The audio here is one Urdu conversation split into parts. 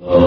Oh.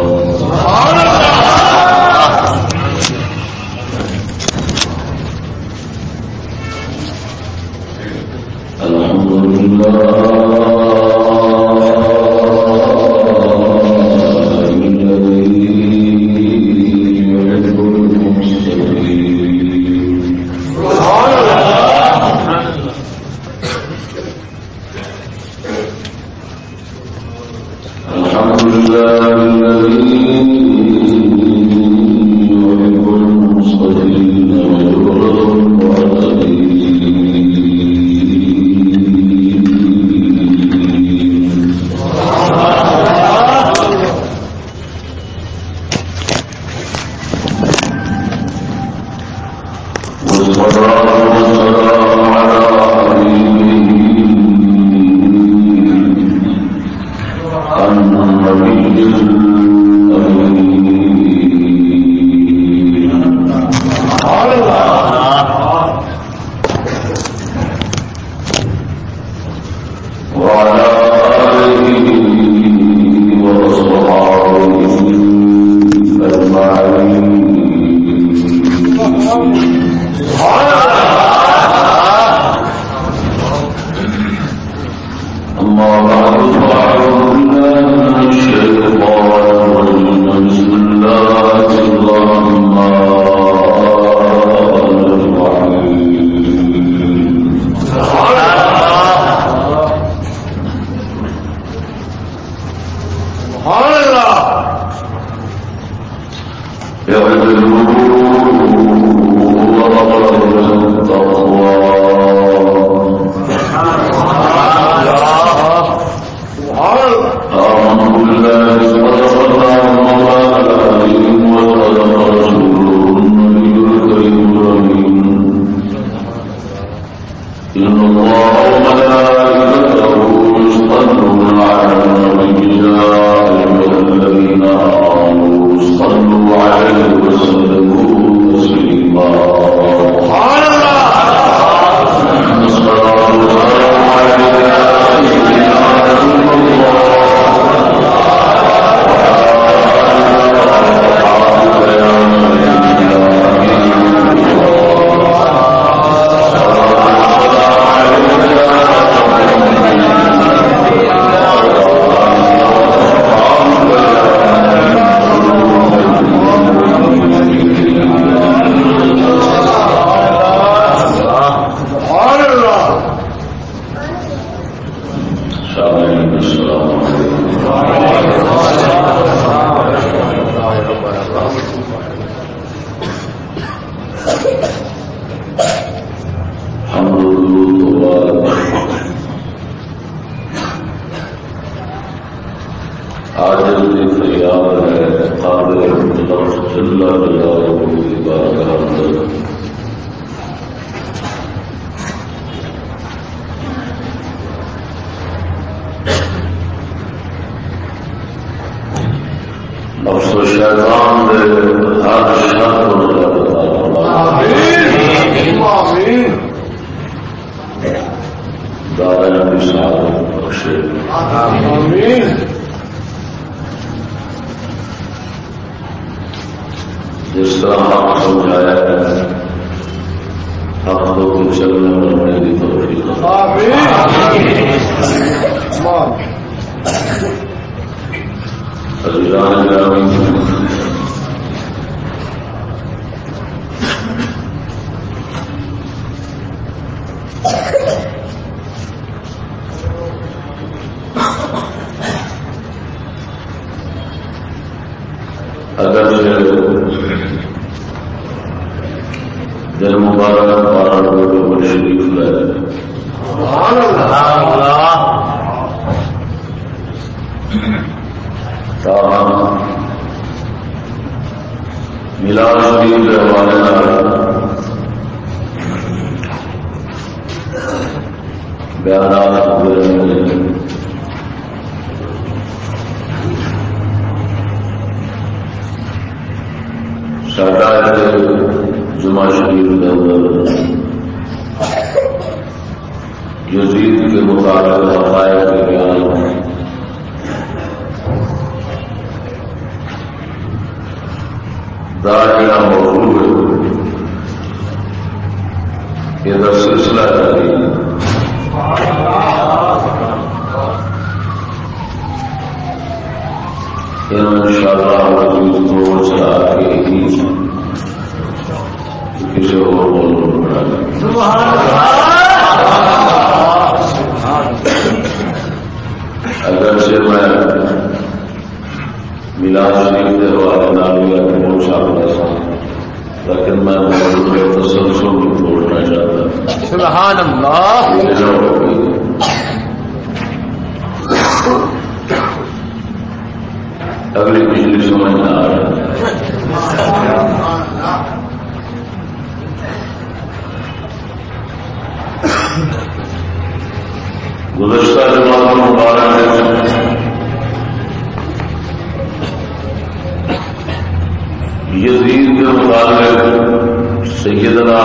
یزید کے مطابق سیدنا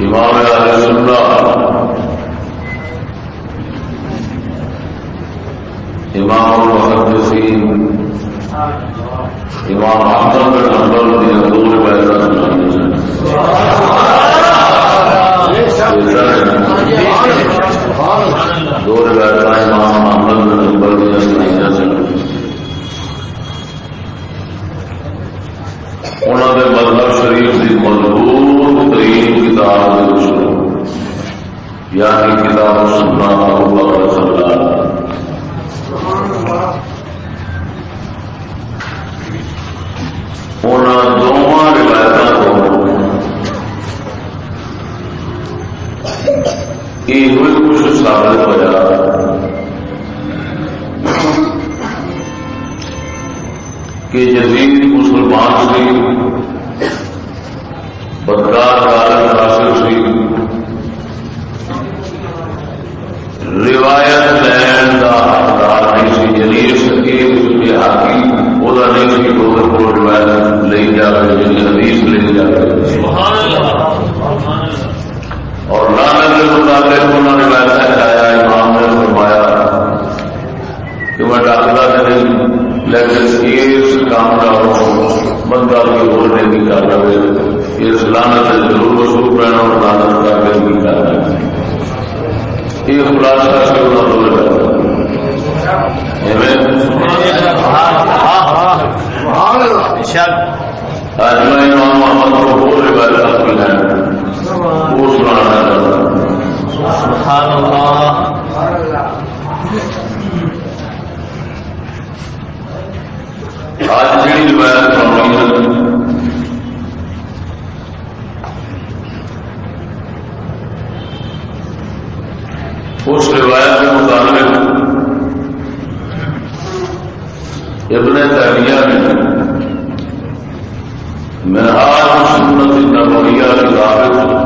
امام علیہ سننا امام المحدثین امام احمد بن حنبل کی دو روایت دو روایت امام احمد بن حنبل کی سنائیاں سے انہوں نے مذہب مطلب شریف کی مضبوط ترین کتاب یعنی کتاب سننا ابو بکر صلی اللہ علیہ وسلم دونوں روایت یہ کچھ ثابت ہوا۔ کہ جدید مسلمان سی بدکار حاصل سی روایت لین کا حقدار نہیں سی یعنی اس کے حاکی وہ نہیں سی کو روایت لے جائے یعنی حدیث لے جائے اور لانے کے مطابق انہوں نے ویسا چاہیا امام نے فرمایا کہ میں ڈاکٹر نہیں لیکن اس کام کا بندہ بھی بولنے کی رہے اس لانت ضرور وصول رہنا اور لانت کے بھی کر رہے یہ خلاصہ سے انہوں نے آج میں امام محمد کو بہت روایت حاصل ہے وہ سنانا سبحان اللہ۔ آج جی روایت سنائی اس روایت کے مطابق ابن تیمیہ نے منہاج سنت نبویہ کتاب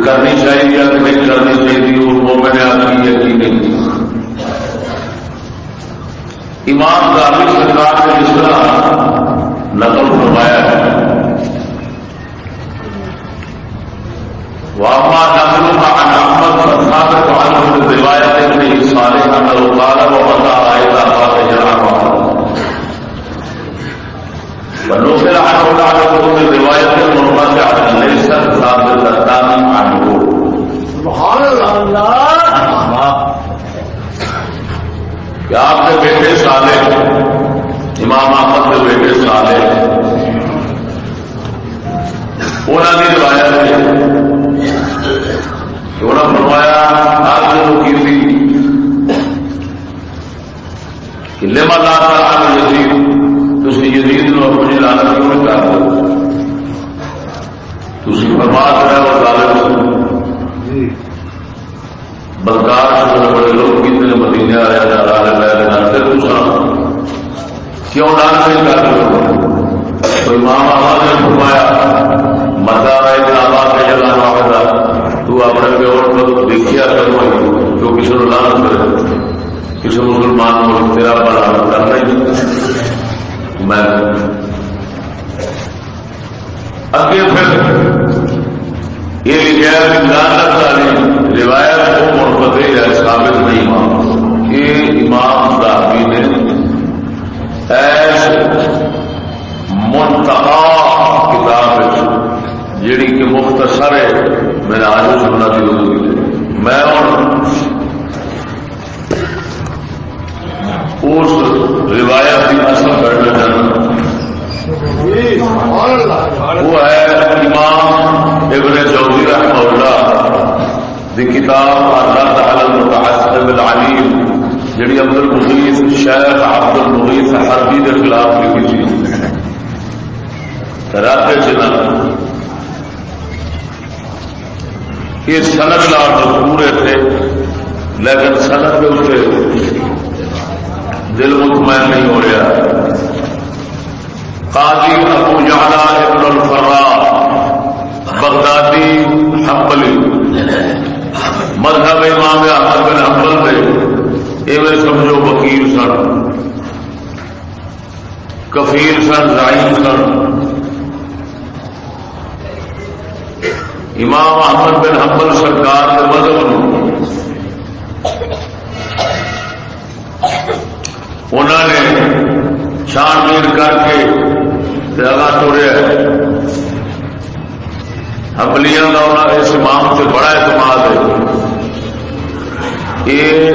کرنی چاہیے یا نہیں کرنی چاہیے، وہ میں نے آپ کی یقین نہیں امام غالب سرکار نے جس طرح نقل فرمایا ہے۔ واما نقل کا انعامت ثابت عنه روایت ابن صالح انه قال ومتى کہ لما یزید. یزید نو اپنی کیوں نہیں بڑے لوگ کتنے مدینے دوسرا کیوں نہیں کر کوئی ماں بابا نے فرمایا مزہ آئے نابا کے جلا تو اپنے پیور کو دیکھیا کرو، جو کسی کو لان کرے۔ کسی مسلمان کو تیرا بڑا کرنا ہی میں اگے پھر یہ غیر لانت والی روایت کو منفتح ہے ثابت نہیں ہوا کہ امام صاحبی نے ایس منتہا کتاب جیڑی کہ مختصر ہے میرا آج سننا کی ضروری میں وہ ہے امام ابن جوزی رحمہ اللہ دی کتاب اللہ تعالی المتعصب العلیم جڑی عبد المغیث شیخ عبد المغیث حربی کے خلاف لکھی تھی۔ راتے چنا یہ سند لال پورے تھے، لیکن سند کے اسے دل مطمئن نہیں ہو رہا۔ قاضی ابو جعلا ابن الفرا بغدادی حنبلی، مذہب امام احمد بن حنبل دے، ایویں سمجھو وکیل سن کفیل سن زائم سن۔ امام احمد بن حنبل سرکار کے مذہب انہوں نے چھان بین کر کے زیادہ ٹوریا حملیاں کا اس امام سے بڑا اعتماد ہے۔ یہ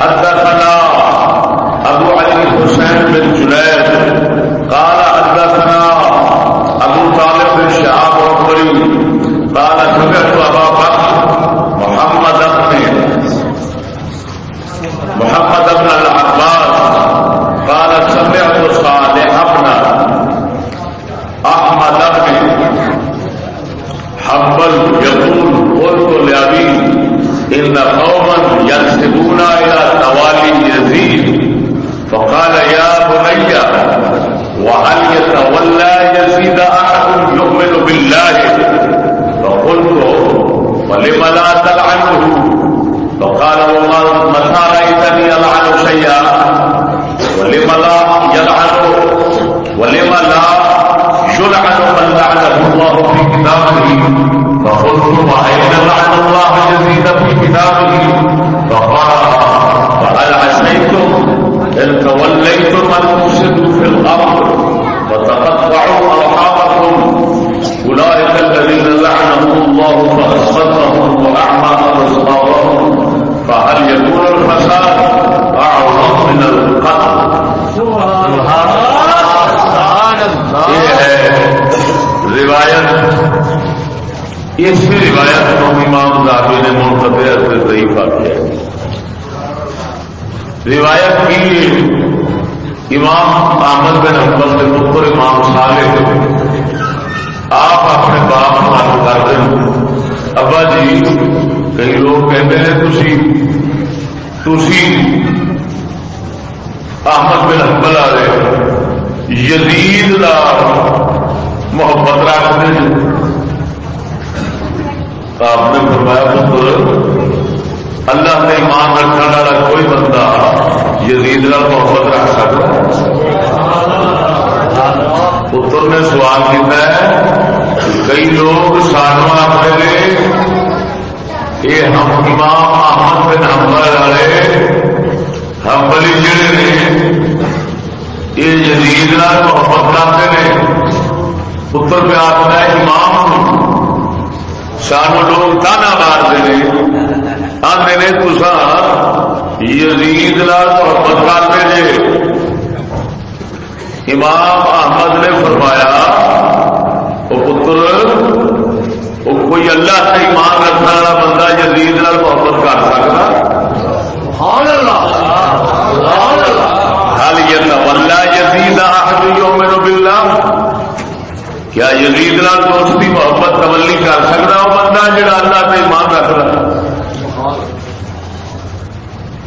حدثنا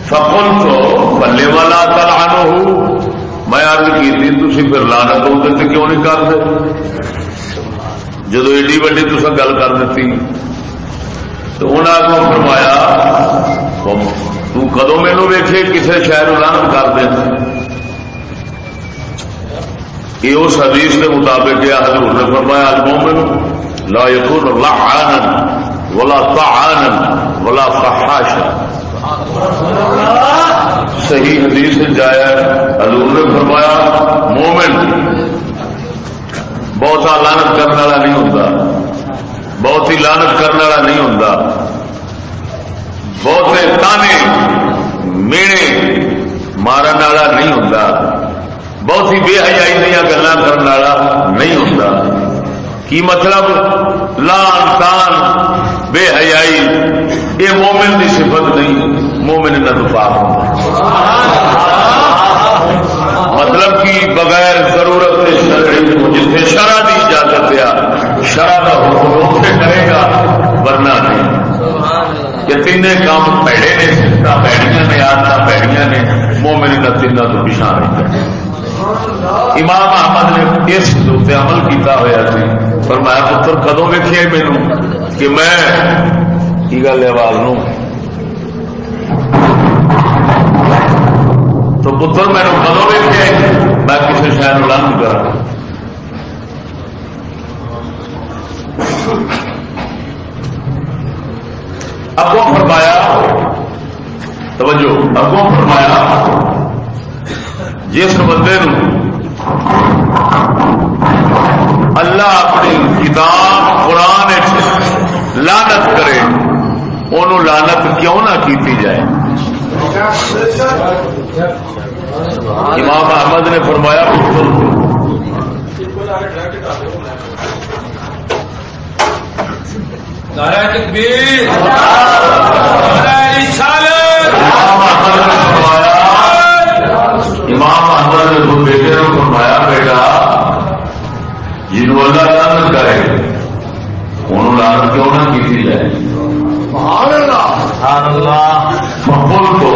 فقل تو بلے والا تلانو ہو۔ میں ارد کی تھی پھر لانت ادھر کیوں نہیں کرتے جدو ایڈی وڈی تصا گل کر دیتی تو انہوں کو فرمایا تدو مینو ویچے کسی شہر لانت کر دے یہ اس حدیث کے مطابق یہ حضور نے فرمایا آج مومن لا یقون لعانا ولا طعانا ولا فحاشا۔ صحیح حدیث جایا حضور نے فرمایا، مومن بہت لانت کرنے والا نہیں ہوتا۔ بہت ہی لانت کرنے والا نہیں ہوتا۔ بہت تانے میڑے مارن والا نہیں ہوتا۔ بہت ہی بے حیائی دیا گلا کرنے والا نہیں ہوتا۔ کی مطلب؟ لان تان۔ بے حیائی، یہ مومن کی صفت نہیں مومن کا نفاق مطلب کہ بغیر ضرورت جتنے شرح کی اجازت دیا شرح کا حکم سے کرے گا، ورنہ نہیں۔ یہ تین کام پیڑے نے سفت پیڑیاں نے آدت پیڑیاں نے، مومن کا تین تو پچھا نہیں امام احمد نے اس عمل کیتا ہوا سی۔ پر میں پتر کدو ویکے مینو کہ میں کی گل ہے آواز تو پتر، میں کدو ویکے میں کسی شہر لنگ کرا اگوں فرمایا، توجہ، اگوں فرمایا جس بندے اللہ اپنی کتاب قرآن لانت کرے انہوں لانت کیوں نہ کیتی جائے؟ امام احمد نے فرمایا امام اللہ لانت کرے۔ انہوں لانت کیوں نہ کی جائے؟ فقل تو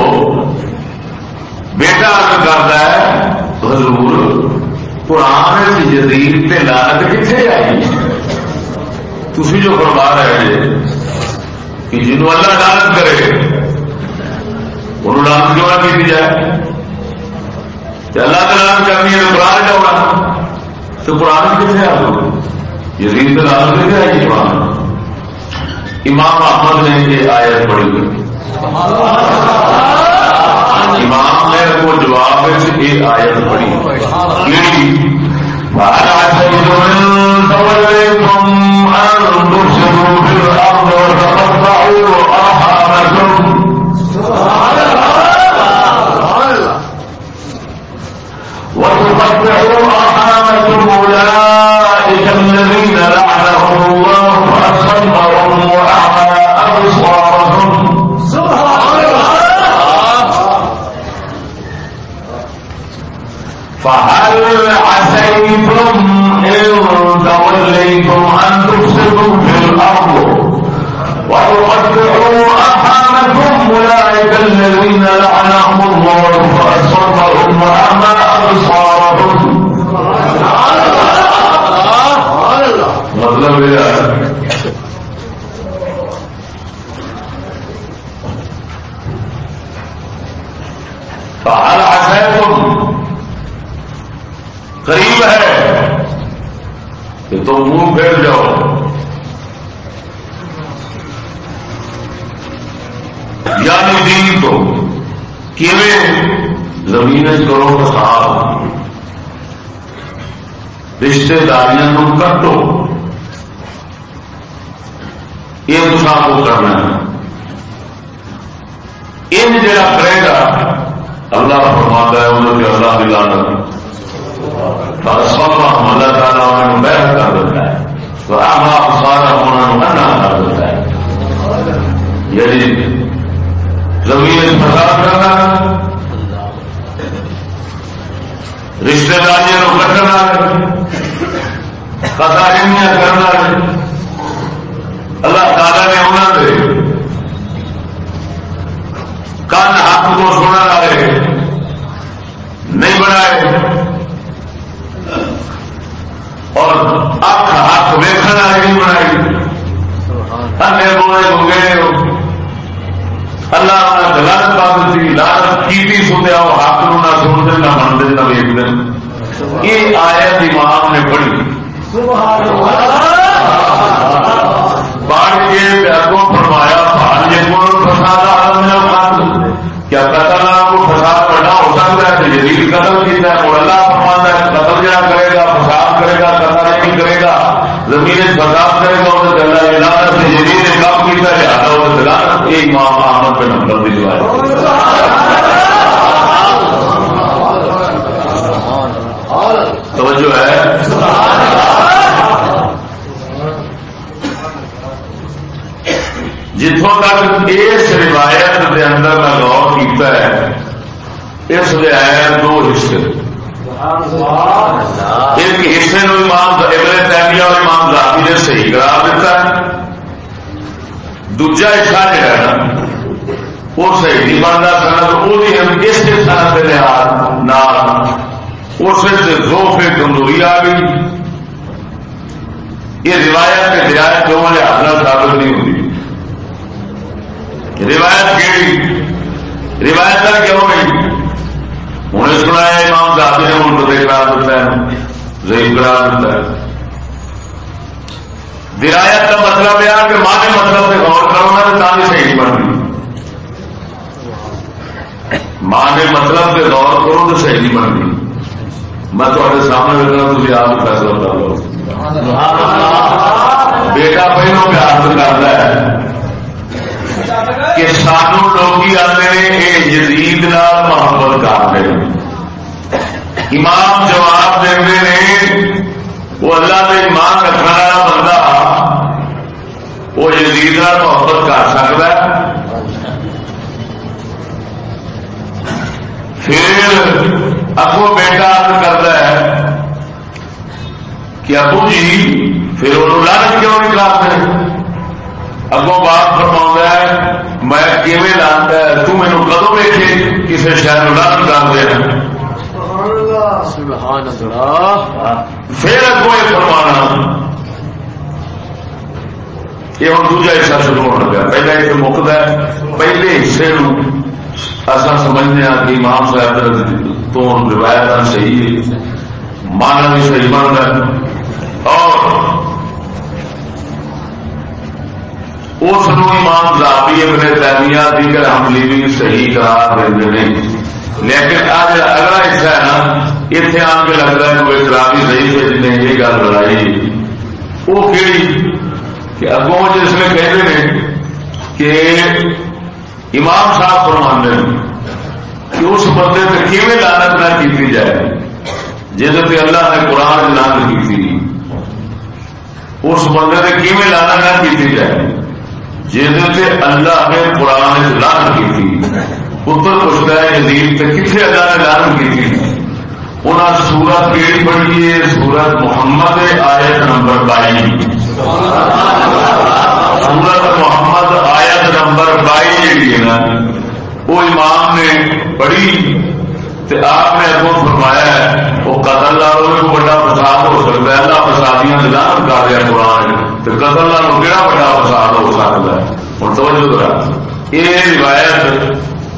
بیٹا ارد کرتا ہے حضور قرآن جدید پہ لانت کتنے آئی؟ تھی جو فرما رہے ہیں کہ جنہوں اللہ لانت کرے انہوں لانت کیوں نہ کی جائے؟ اللہ تعالیٰ کرنی ہے قرآن جاؤ تو قرآن کتنے آ یزید دلال کتنے آئی قرآن۔ امام احمد نے یہ آیت پڑھی ہوئی۔ امام نے وہ جواب یہ آیت پڑھی۔ یعنی وتقطعوا أولئك الذين لعنهم الله فأصمهم وأعمى أبصارهم. فهل عسيتم إن توليتم أن تفسدوا في الأرض وتقطعوا أرحامكم؟ أولئك الذين لعنهم الله فأصمهم وأعمى أبصارهم. مطلب یہ ہے۔ فہل عسیتم قریب ہے کہ تم منہ پھیر جاؤ۔ یعنی دین تو زمین کرو خراب رشتے داریاں کٹو۔ یہ نقصان کو کرنا ہے۔ ان جڑا کرے گا اللہ فرماتا ہے، انہوں کے اللہ دلانا سب اللہ تعالیٰ انہوں نے بحث کر دیتا ہے۔ تو آپ سارا انہوں نے کر دیتا ہے۔ یعنی زمین فساد کرنا رشتے داریاں کٹنا کتاریاں کرنا۔ اللہ تعالی نے انہوں نے کن حق کو سننے والے نہیں بنائے اور اک ہاتھ ویکن والے نہیں بنائی۔ انے بولے گے۔ اللہ نے گلت پا دیتی لانت کی سنیا وہ حق نو نہ سنتے نہ منتے نہ ویکتے یہ آیت امام نے پڑھی۔ پڑھ کے اگوں فرمایا بھاجے کو فساد کیا قتل آپ کو فساد بڑا ہو سکتا ہے؟ جدید قتل کیا ہے وہ اللہ فرماتا ہے، قتل جہاں کرے گا، فساد کرے گا، قتل نہیں کرے گا، زمین فساد کرے گا وہ اللہ علاقہ سے جدید کام کیا جاتا ہے؟ وہ دلالت یہ امام احمد پہ نمبر دلوائے توجہ ہے؟ جتوں تک اس روایت کے اندر میں غور کیتا ہے، اس رعایت دو حصے۔ ایک حصے نو امام ابن تیمیہ اور امام ذاتی نے صحیح قرار دیتا ہے۔ دوجا حصہ جہا ہے نا، وہ صحیح نہیں بنتا، سنت وہ ہم اس کے سنت کے لحاظ نہ اس دو کمزوری آ گئی۔ یہ روایت کے رعایت دونوں لحاظ ثابت نہیں ہوتی۔ روایت کیڑی؟ روایت کا کیوں نہیں انہیں سنا امام دادی نے ان کو قرار دیتا ہے ضعیف قرار دیتا ہے۔ درایت کا مطلب یہ کہ ماں کے مطلب سے غور کرو نا تو صحیح بن رہی ماں کے مطلب سے غور کرو تو صحیح بن رہی میں تے سامنے رکھنا تھی آپ فیصلہ کر لو بیٹا پہلو پیار کرتا ہے۔ کہ سانو لوگ آتے ہیں یہ یزید نال محبت کرتے ہیں۔ امام جواب دے ہیں، وہ اللہ کے ایمان رکھنے والا بندہ وہ یزید نال محبت کر سکتا ہے۔ پھر ابو بیٹا کرتا ہے کہ ابو جی پھر وہ لڑ کیوں نہیں کرتے؟ اگوں بات فرما ہے میں کیون لانتا ہے تو مینو کدو ویٹے کسی شہر لان کر دیا پھر اگوں یہ فرمانا یہ ہوں دوجا حصہ شروع ہونا لگا پہلا حصہ مکد ہے پہلے حصے اصا سمجھنے ہاں کہ امام صاحب تو روایت صحیح مانا بھی صحیح بنتا ہے اور اس امام زابی اپنے تعمیات دیگر حملی بھی صحیح قرار دے ہیں۔ لیکن آج اگلا حصہ ہے نا، اتنے آ کے لگ رہا ہے کوئی خرابی صحیح سے جن نے یہ گل لڑائی وہ کہڑی کہ اگوں جس میں کہتے ہیں کہ امام صاحب فرمانے کہ اس بندے سے کیون لانت نہ کی جائے، جس پہ اللہ نے قرآن لانت کی تھی اس بندے سے کیون لانت نہ کی جائے۔ جہد اللہ نے قرآن لان کی تھی، پتر پوچھتا ہے ندیم سے کتنے اللہ نے لان کی تھی؟ انہیں سورت کیڑی پڑھی؟ ہے سورت محمد آیت نمبر بائی سورت محمد آیت نمبر بائی جی ہے نا، وہ امام نے پڑھی۔ آپ نے اگوں فرمایا ہے، وہ قتل لالو بڑا فساد ہو سکتا ہے؟ اللہ فسادیاں دلان کر رہا قرآن۔ تو قتل لالو کہڑا بڑا فساد ہو سکتا ہے؟ ہوں توجہ کرا یہ روایت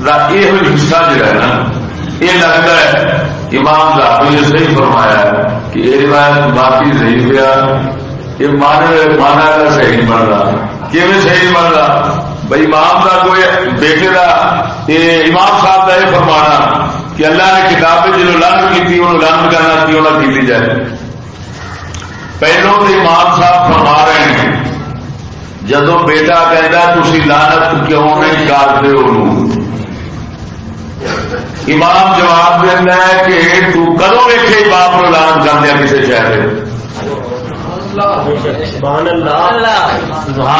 کا یہ حصہ جڑا ہے نا، یہ لگتا ہے، امام دابی نے صحیح فرمایا ہے کہ یہ روایت باقی صحیح گیا یہ مانے مانا کا صحیح نہیں بن رہا کیون صحیح بن رہا بھائی امام کا کوئی بیٹے کا امام صاحب کا یہ فرمانا۔ کہ اللہ نے کتاب جنہوں لانت کی تھی انہوں لانت کرنا تھی انہوں کی جائے۔ پہلو تو امام صاحب فرما رہے ہیں جدو بیٹا کہتا تھی لانت کیوں نہیں کرتے امام جواب دینا ہے کہ تو کدو ویکے باپ کو لانت کر دیا کسی شہر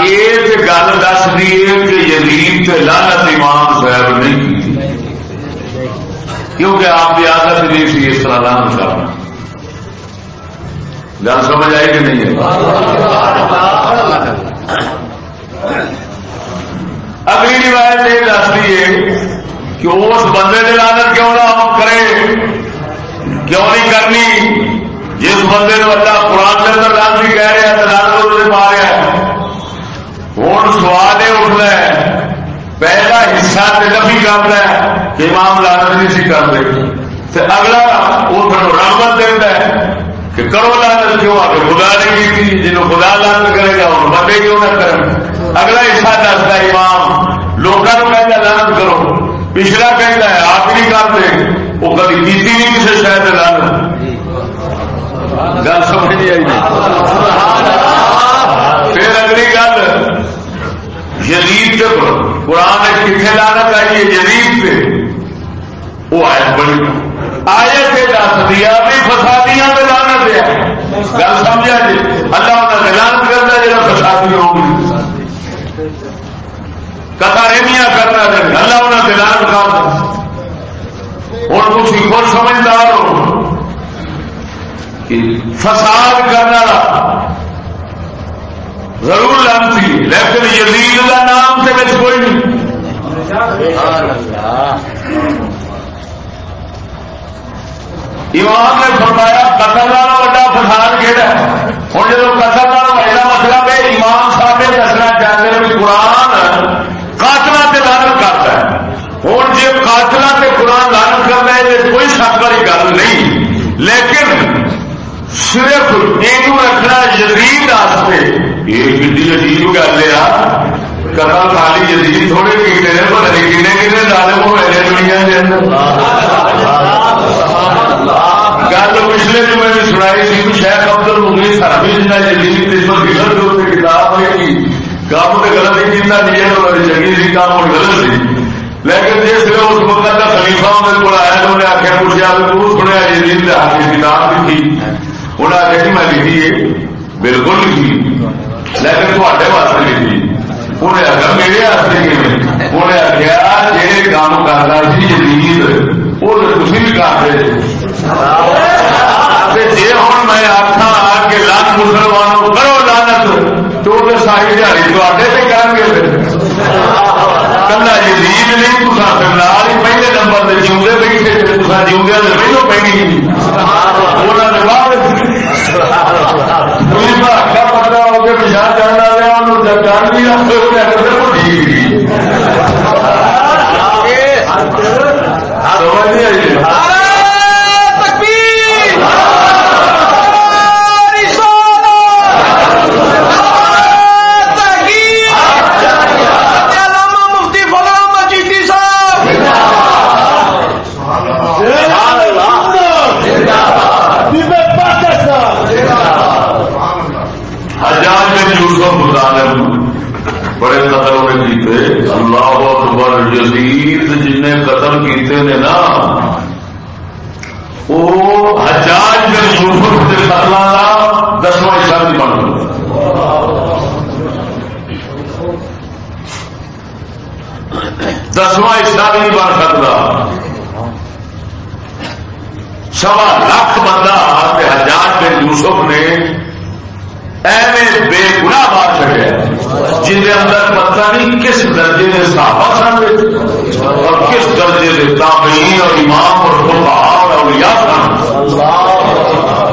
یہ گل دس دیے کہ یزید سے لانت امام صاحب نہیں کی کیونکہ آپ کی عادت نہیں سی اس طرح لانت کرنا گل سمجھ آئی کہ نہیں اگلی روایت یہ دستی ہے کہ اس بندے نے لانت کیوں نہ کرے، کیوں نہیں کرنی؟ جس بندے نے اللہ قرآن کے اندر لانت بھی کہہ رہا ہے لانت اس پا رہا ہے۔ ہوں سوال یہ اٹھنا ہے پہلا حصہ تو نفی کرتا ہے۔ امام لانت نہیں سی کرتے اگلا وہ رحمت دیتا ہے کہ کرو لانت کیوں؟ آ کے خدا نہیں کی تھی، جنہوں خدا لانت کرے گا وہ بندے کیوں نہ کریں؟ اگلا حصہ دستا امام لوگوں کو کہتا لانت کرو۔ پچھلا کہتا ہے، آپ نہیں کرتے۔ وہ کبھی کیتی نہیں کسی شاید لانت گل سمجھ نہیں آئی۔ پھر اگلی گل جدید کے قرآن کتنے لانا چاہیے جدید پہ۔ وہ آئے بڑی آئے تھے دس دیا بھی فسادیاں میں لانا دیا گل سمجھا جی؟ اللہ انہیں اعلان کرنا جا فسادی ہوگی کتاریمیاں کرنا دے اللہ انہیں اعلان کر۔ اور تھی خود سمجھدار ہو فساد کرنا ضرور لانتی لیکن یزید کا نام سے کوئی نہیں۔ امام نے فرمایا قتل والا بڑا فساد کہڑا ہوں جب قتل والا پہلا مطلب ہے امام صاحب دسنا چاہتے ہیں بھی قرآن قاتل سے لانت کرتا ہے۔ ہوں جی قاتل سے قرآن لانت کرتا ہے، یہ کوئی شک والی گل نہیں۔ لیکن صرف یہ رکھنا یزید یہ کتنی عجیب گل ہے قتل خالی یزید تھوڑے کیتے ہیں پتہ نہیں کنے کنے ظالم ہوئے دنیا کے اندر۔ گل پچھلے جو میں نے سنائی تھی شیخ ابدل مغلی سربی جنا یزید اس پر کے اوپر کتاب ہے کہ کام تو غلط ہی کیتا نہیں ہے تو چنگی سی کام اور غلط سی۔ لیکن جس نے اس وقت کا خلیفہ میرے کو آیا تو انہیں آخیا پوچھا تو سنیا جی، یزید کے کتاب بھی تھی انہیں آخیا کہ جی، میں لکھی ہے۔ بالکل لکھی۔ لیکن تے واسطے لکھی۔ انہیں آخر میرے واسطے انہیں آخیا جی کام کرتا سی، جدید۔ وہ تو میں آخا کہ لکھ مسلمانوں کرو لانت تو ساری دہڑی تے کر گے کلا یزید نہیں تسا پھر ہی پہلے نمبر سے جیوے بیٹھے جی جیوے سے پہلو پہنی انہوں سمجھ نہیں قتل کا دسواں حصہ بھی بن دسواں حصہ بھی نہیں بن سکتا۔ سوا لاکھ بندہ ہزار حجاج یوسف نے ایویں بے گنا مار چڑیا جن کے اندر پتہ نہیں کس درجے کے صحابہ سن اور کس درجے کے تابعین اور امام اور خطبہ اور اولیاء سن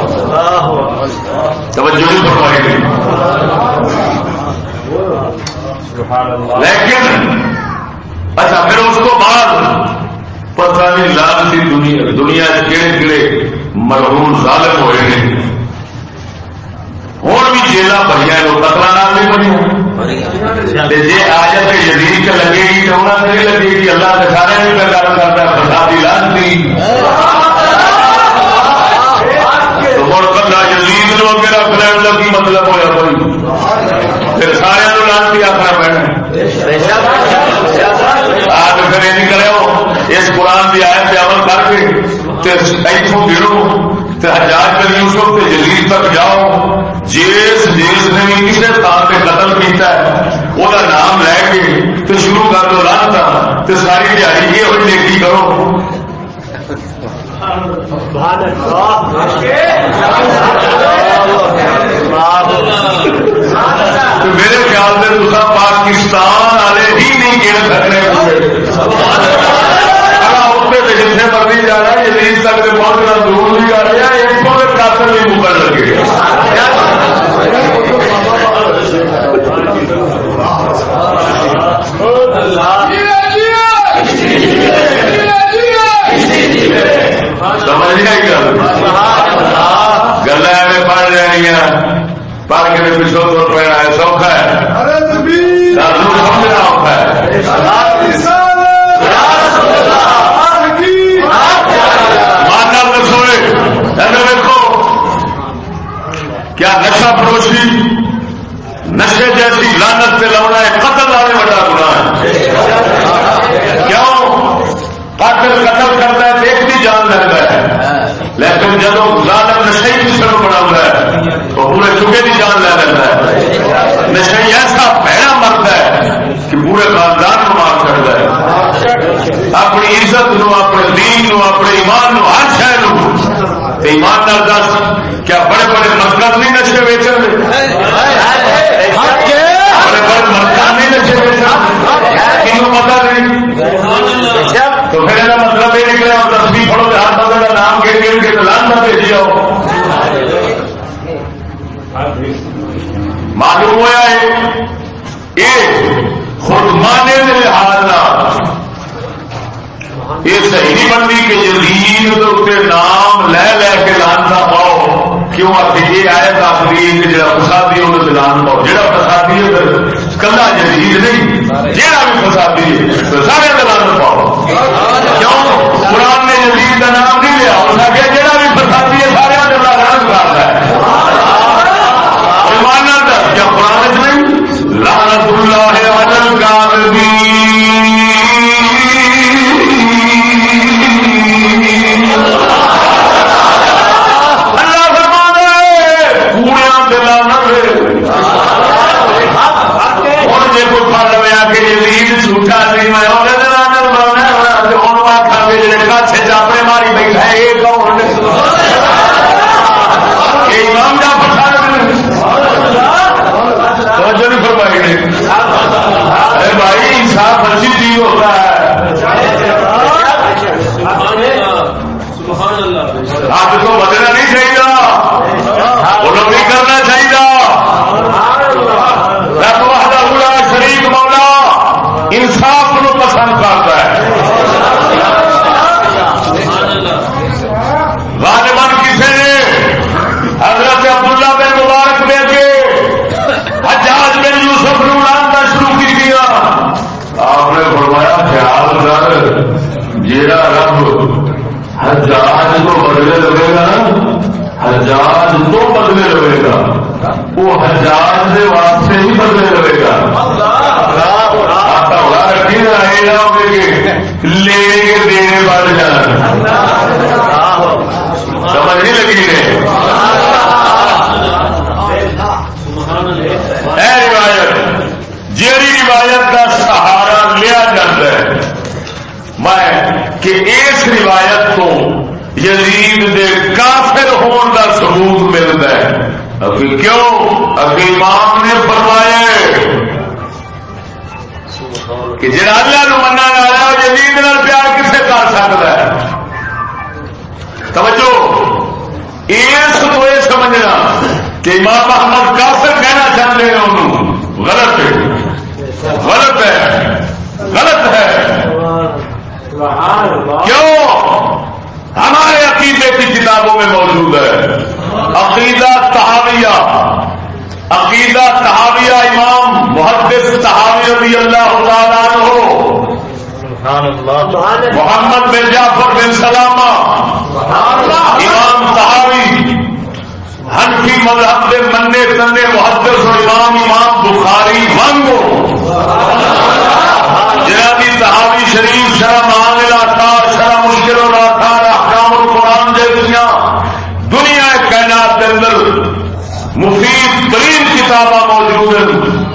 توجہ فرمائی گئی۔ لیکن اچھا پھر اس کو بعد پتہ نہیں لالتی دنیا دنیا کہڑے کہڑے مرحوم ظالم ہوئے ہیں۔ ہوں بھی جیلا بھریا وہ پتلا نام نہیں بنی۔ جی آجت یزید کے لگے گی تو انہوں سے نہیں لگے گی اللہ کے سارے بھی پیدا کرتا ہے فسادی لانتی تو مڑ بندہ یزید کرنے کا کی مطلب ہوا کوئی؟ پھر سارے لانتی آخنا پینا آپ پھر یہ کرو اس قرآن کی آیت پہ عمل کر کے اتوں گرو حجاج بن یوسف جلیل تک جاؤ۔ جس جیس نے بھی کسی تھان سے قتل کیا وہ نام لے کے تو شروع کر دو لانتا۔ تو ساری دیہی یہ ہوئی نیکی کرو۔ سبحان اللہ۔ میرے خیال میں دوسرا پاکستان والے ہی نہیں گیا کیوں یہ آئے تاخیر کہ جڑا فسادی پاؤ فسادی ہے کلا یزید نہیں جہاں بھی فسادی ہے، سارے لان پاؤ کیوں؟ قرآن نے یزید کا نام نہیں لیا اس نے جہاں بھی فسادی ہے، سارے لان کرتا ہے کیا قرآن نہیں لانت اللہ عدل آپ نے فرمایا خیال کر جیڑا رب حجاج کو بدلے لگے گا حجاج تو بدلے لگے گا وہ حجاج کے واسطے ہی بدلے لگے گا. لے کے دینے بڑھ جان سمجھ نہیں لگی ہے؟ روایت جیڑی روایت کا سہارا لیا جاتا ہے۔ میں کہ اس روایت کو یزید دے کافر ہون کا ثبوت ملتا ہے۔ ابھی کیوں؟ ابھی امام نے فرمایا کہ جا اللہ منا لایا یزید نال پیار کسے کر سکتا ہے؟ توجہ۔ اس کو یہ سمجھنا کہ امام محمد کافر کہنا چاہتے ہیں انہوں۔ غلط ہے۔ غلط ہے۔ غلط ہے۔ کیوں؟ ہمارے عقیدے کی کتابوں میں موجود ہے۔ عقیدہ تحاویہ عقیدہ تحاویہ امام محدث تحاوی رضی اللہ تعالیٰ عنہ۔ محمد بن جعفر بن سلامہ۔ امام تحاوی حنفی مذہب کے منے تنے محدث امام امام بخاری۔ مانگو جنابی جی تحاوی شریف، شرح معامل آثار شرح مشکل اور آثار احکام القرآن جیسیا دنیا کائنات کے اندر مفید ترین کتاباں موجود ہیں۔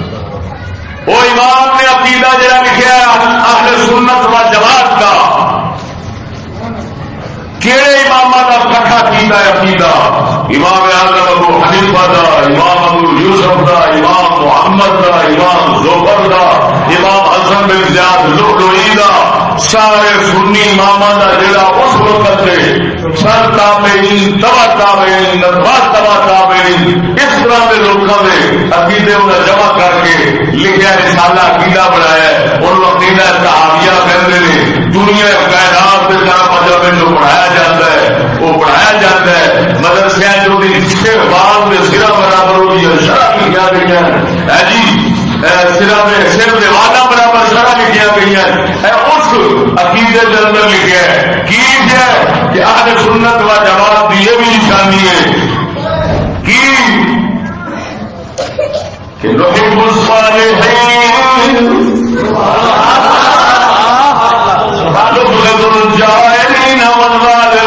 وہ امام نے عقیدہ جڑا لکھا ہے، اہل سنت و جماعت کا۔ کہڑے امام کا کٹھا کیتا ہے عقیدہ؟ امام اعظم ابو حنیفہ دا، امام ابو یوسف دا، امام محمد دا، امام زبر دا، امام حسن بن زیاد لؤلؤی دا۔ سارے سنی امام دا جڑا اس وقت سر تابعین تبا تابعین نتبا تبا تابعین اس طرح کے لوگوں نے عقیدے انہیں جمع کر کے لکھا رسالہ عقیدہ بنایا انہوں عقیدہ صحابیہ کہتے ہیں دنیا کائنات کے طرح مذہب جو پڑھایا جاتا ہے وہ پڑھایا جاتا ہے مدرسے جو بعد میں سرا برابر ہوگی شرح لکھا گئی ہے جی سرا میں سر والا برابر شرح لکھیا گئی ہے اس عقیدے کے اندر لکھا ہے۔ کی ہے کہ آج سنت و جماعت کی یہ بھی نشانی ہے۔ کی؟ کہ نحب الصالحین نبغض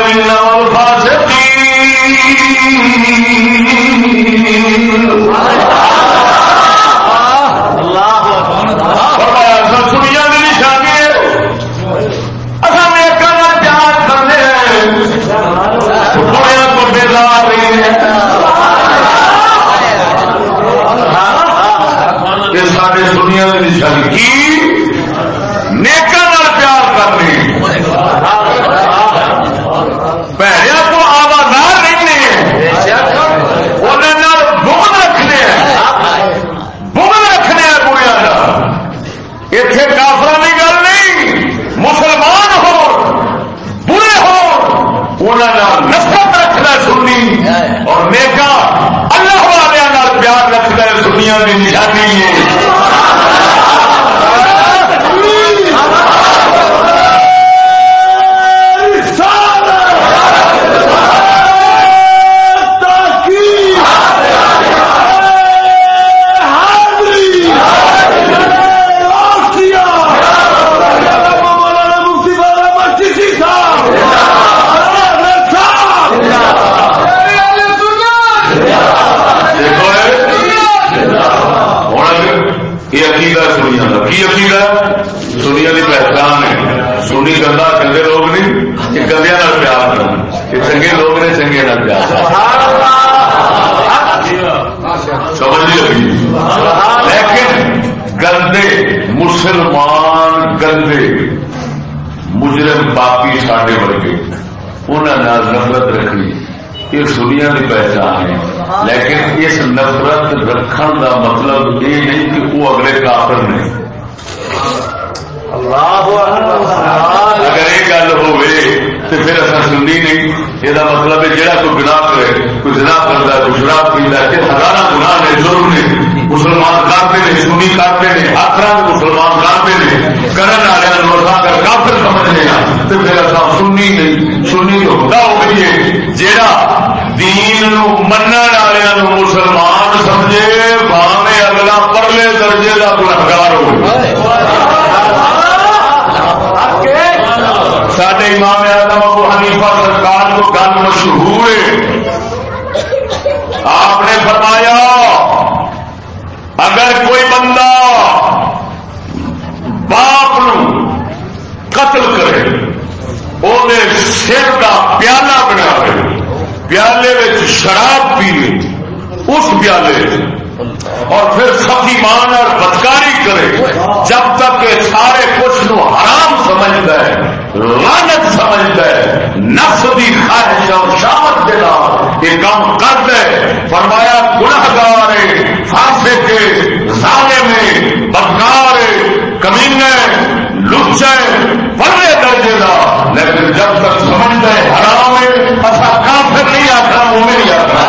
جب تک سمجھتا ہے حرام ہے ایسا کافر نہیں آتا وہ نہیں آخر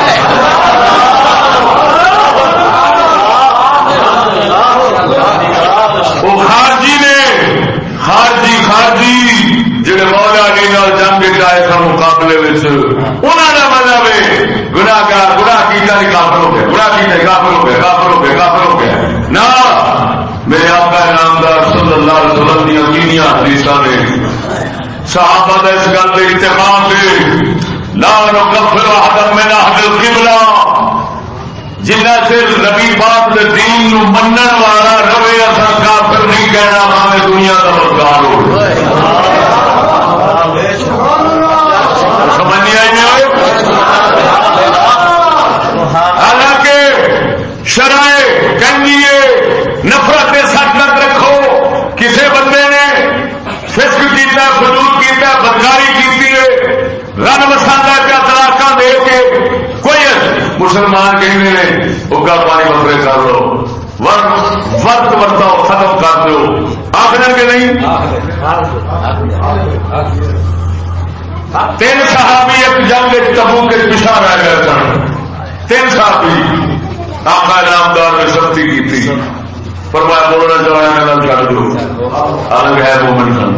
خارجی خارجی جہے مولا جی آتا جنگ آئے سن مقابلے انہوں کا مطلب ہے گناگار گنا کیا کافر ہو گیا۔ گنا کیا کافر ہو گیا، کافر ہو گیا، کافر ہو گیا۔ نہ میرے آپ کا نامدار صلی اللہ علیہ وسلم دیا کینیا حدیث نے صحابہ کا اس گل کے اتفاق سے لا نکفر احد من اهل القبلہ۔ جنہ چر نبی پاک دے دین نو منن والا رہے اسا کافر نہیں کہنا، ہمیں دنیا کا مددگار ہو۔ حالانکہ شرائے کنگیے نفرت سکنت رکھو کسی بندے نے فسک کیتا فضول کیتا بدکاری کی رن مسالہ کیا تلاقہ دے کے کوئی مسلمان کہیں وہ گل پانی مسئلے کر لو. وقت برتاؤ ختم کر دو۔ آخر کہ نہیں؟ تین صحابی ایک جنگ تبو کے پیچھا رہ گئے سن۔ تین صحابی آپ کا نامدار نے سختی کی تھی۔ پر میں بولنا چاہا میں نہ چڑھ دو۔ الگ ہے مومن سن۔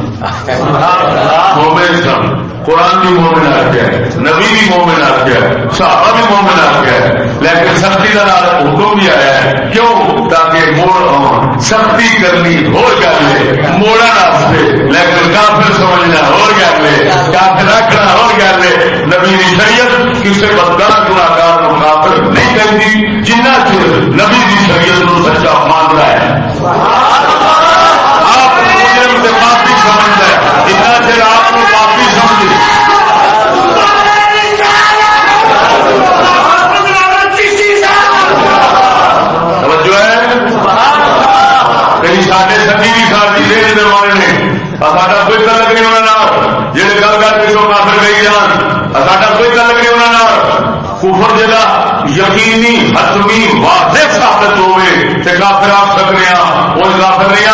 مومن سن۔ قرآن بھی مومن آ گیا نبی بھی مومن آ گیا صحابہ بھی مومن آ گیا لیکن سختی کا نام حکم بھی آیا ہے۔ کیوں؟ تاکہ موڑ آن۔ سختی کرنی ہو گل موڑا واسطے لیکن کافر سمجھنا ہو گل کافر رکھنا ہو گل نبی کی شریعت کسی بدکار گناگار کافر نہیں کرتی جنہ چر نبی کی شریعت کو سچا مان رہا ہے۔ آپ مجرم سے معافی سمجھتا ہے جنہ چر آپ کو معافی سمجھے سارے سنگی بھی ساتھی دیر زمانے نے ساڈا کوئی تعلق نہیں انہوں جہے گل کر کے کافر گئی جان ساڈا کوئی تعلق نہیں انہوں یقینی، حتمی، واضح ثابت ہوئے تو کافر آ سکتے ہیں وہ کافر نہیں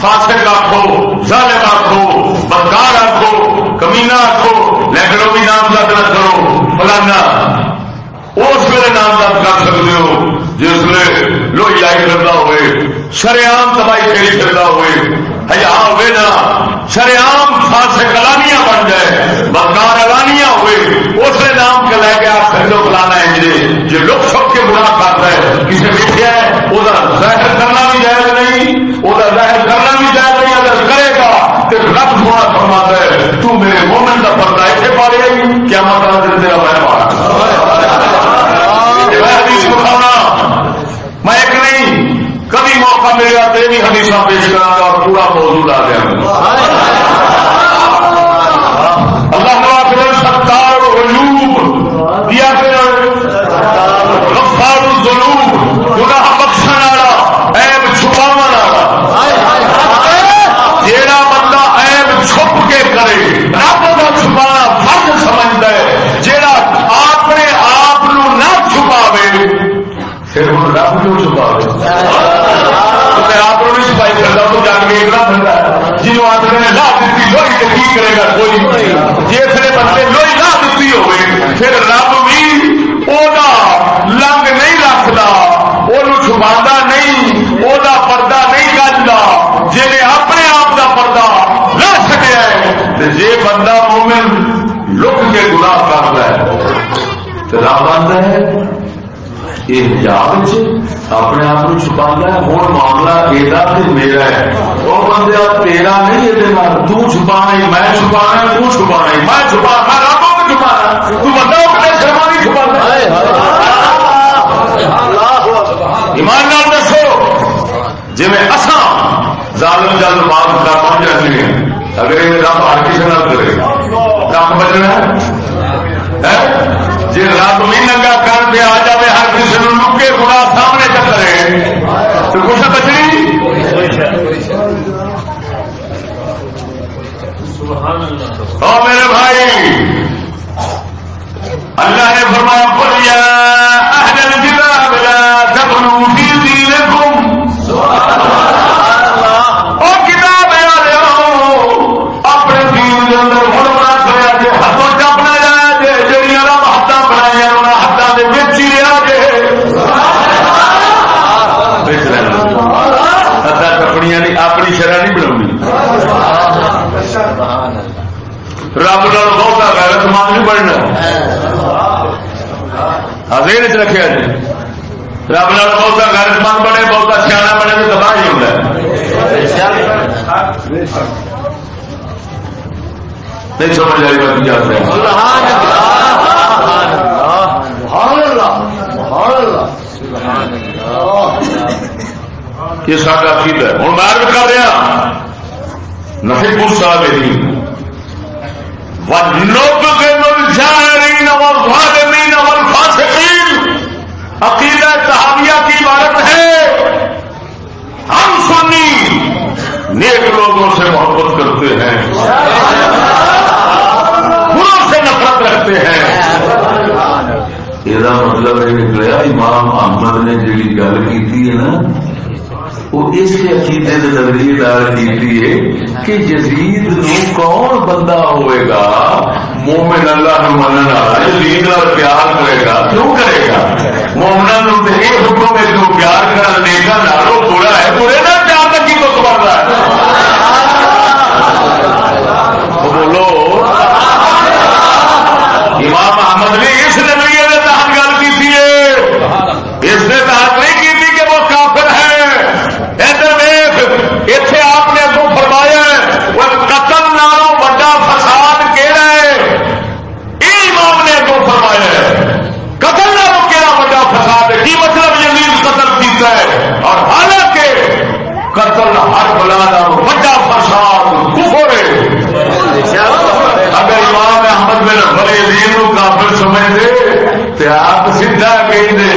فاسق آخو ظالم آخو بدکار آخو کمینا آخو لیکن وہ بھی نام درد نہ کرو، فلانا، اس ویلے نام درد کر سکتے ہو، جس میں لوہی آئی کرتا ہوئے شریام تباہی کھیلی کرتا ہوئے ہیا ہوئے نا شریام فاسے کلانیاں بن جائے بدکار الانیاں ہوئے اس نے نام کے لے کے آپ کھڑو بلانا ہے جی جو لوگ سب کے گناہ کرتا ہے کسی لکھا ہے وہ ظاہر کرنا بھی جائز نہیں وہ ظاہر کرنا بھی جائز نہیں، اگر کرے گا، تو رب تھوڑا فرماتا ہے، تو میرے مومن کا پردہ ایسے پاڑے گی کیا مطلب تیرا میں پاڑا میں ایک نہیں، کبھی موقع ملے گا تو بھی پیش کرا اور پورا موضوع لا دیا۔ دیتی لوئی تو کی کرے گا، کوئی بندے لوئی لا دیتی ہوئے، پھر رب بھی وہ لنگ نہیں رکھتا وہ چھپا نہیں وہ پردہ نہیں کھتا جی اپنے آپ کا پردہ رکھ سکیا جی بندہ مومن لک کے گناہ کرتا ہے رب آتا ہے، یہ حجاب اپنے آپ کو چھپا ہے ہوں معاملہ یہ میرا ہے۔ وہ بندے تیرا نہیں یہ تو چھپا نہیں میں چھپا تو چھپا نہیں میں چھپا میں رب کو چھپا تو بندہ اپنے شرما نہیں چھپا ایمان نال دسو جی میں اصا ظالم جلد معاف کر پہنچ ہیں۔ اگر یہ رب ہر کسی نہ کرے کم بچنا ہے۔ جی رب بھی ننگا کر دے ادھر چ رکھا جی رب نال بہت غیرت مند بنے، بہت سیاح بنے تو تباہ ہی ہوتا نہیں سمجھ آئی بات یہ سارا ہے۔ ہوں میں کر رہا نہیں گسا میری عقید تحاویہ کی عبارت ہے۔ ہم سنی۔ نیک لوگوں سے محبت کرتے ہیں۔ بروں سے نفرت رکھتے ہیں۔ یہ مطلب یہ نکلیا امام احمد نے جی گل کی ہے نا، وہ اس عقیدے کے نظریے دار کی ہے کہ جزید نو کون بندہ ہوئے گا مومن اللہ من دین اور پیار کرے گا، کیوں کرے گا؟ مومنا یہ حکم ہے، جو پیار کرنے کا نالو برا ہے برے نہ پیار کا کی تو ہے۔ بولو، امام احمد نے اس نظریے کے تحت گل کی اس نے تحت نہیں اتے آپ نے اگوں فرمایا وہ قتل نالوں بڑا فساد کہڑا ہے یہ امام نے اگوں فرمایا قتل نالوں کہڑا بڑا فساد ہے کی مطلب یزید قتل کیتا ہے اور حالانکہ قتل ہر بلا بڑا فساد کفر ہے اگر امام احمد بن بڑے دین کو کافر سمجھ دے آپ سیدھا کہیں دے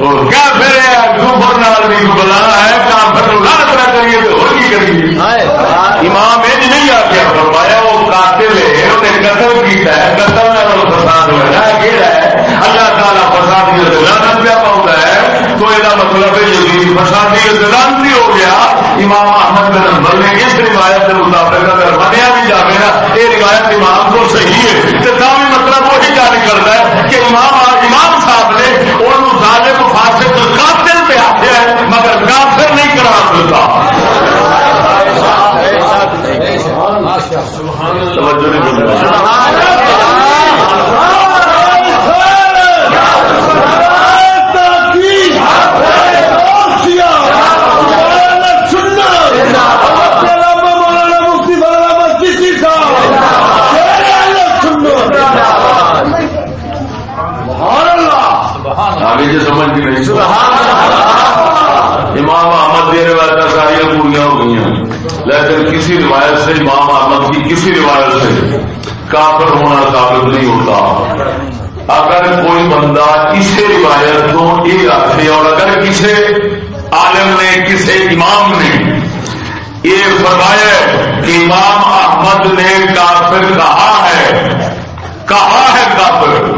اور کفر نال بھی بلا ہے کافر نہ کریے تو امام ایج نہیں آ گیا فرمایا وہ قاتل ہے انہیں قتل کیتا ہے، قتل میں فساد ہوا ہے۔ اللہ تعالیٰ فساد کی لانت پہ پاؤں ہے۔ تو یہ مطلب ہے یزید فسادی لانتی ہو گیا۔ امام احمد بن حنبل نے اس روایت کے مطابق اگر منیا بھی جائے نا یہ روایت امام کو صحیح ہے۔ تو بھی مطلب وہی کیا نکلتا ہے کہ امام امام صاحب نے انہوں ظالم فاسق قاتل پہ آتے ہیں مگر کافر نہیں کرا سکتا۔ توجہ سمجھ بھی نہیں امام احمد دے روایت ساری پوریا ہو گئی ہیں لیکن کسی روایت سے امام احمد کی کسی روایت سے کافر ہونا ثابت نہیں ہوتا۔ اگر کوئی بندہ کسی روایت کو یہ آخے اور اگر کسی عالم نے، کسی امام نے یہ فرمایا کہ امام احمد نے کافر کہا ہے کہا ہے کافر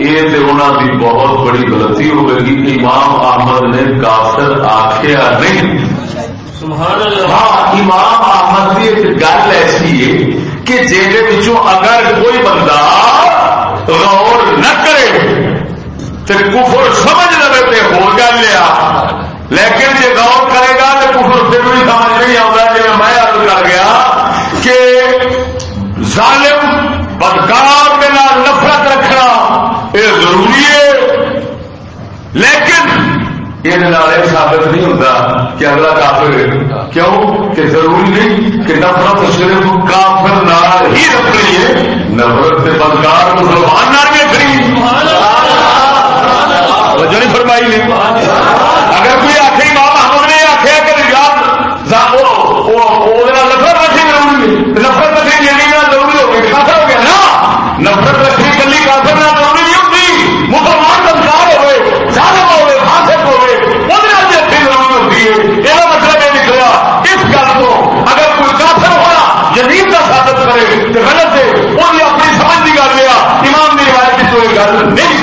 یہ انہوں کی بہت بڑی غلطی ہوگی کہ امام احمد نے کافر آخیا نہیں۔ ہاں امام احمد کی ایک گل ایسی ہے کہ جہد اگر کوئی بندہ غور نہ کرے تو کفر سمجھ لے تو ہو گل لیا. لیکن جی غور کرے گا تو کفر پھر بھی سمجھ نہیں آتا جی میں کر گیا کہ ظالم بدکار کے نفرت رکھنا یہ ضروری ہے لیکن یہ ثابت نہیں ہوتا کہ اگلا کافر کیوں کہ ضروری نہیں کہ نفرت صرف کافر نال ہی رکھنی ہے نفرت سے بدکار مسلمان نال بھی رکھنی نہیں فرمائی نے اگر کوئی آخری ماں محمد نے آخیا کہ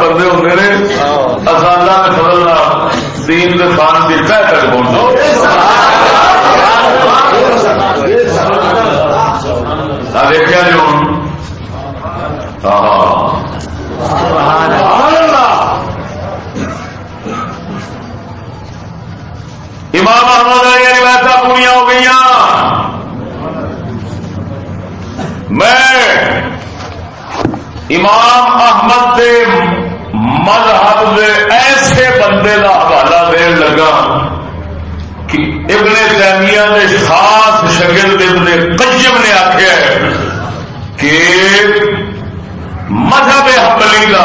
بندے ہوتے اصل فضل دین کے فن کی تہ تک پہنچے دیکھا جی ہوں امام احمد روایت پوریا ہو گئی میں امام احمد کے مذہب دے ایسے بندے کا حوالہ دین لگا کہ ابن تیمیہ دے خاص شگرد ابن قیم نے آخیا کہ مذہب حملی کا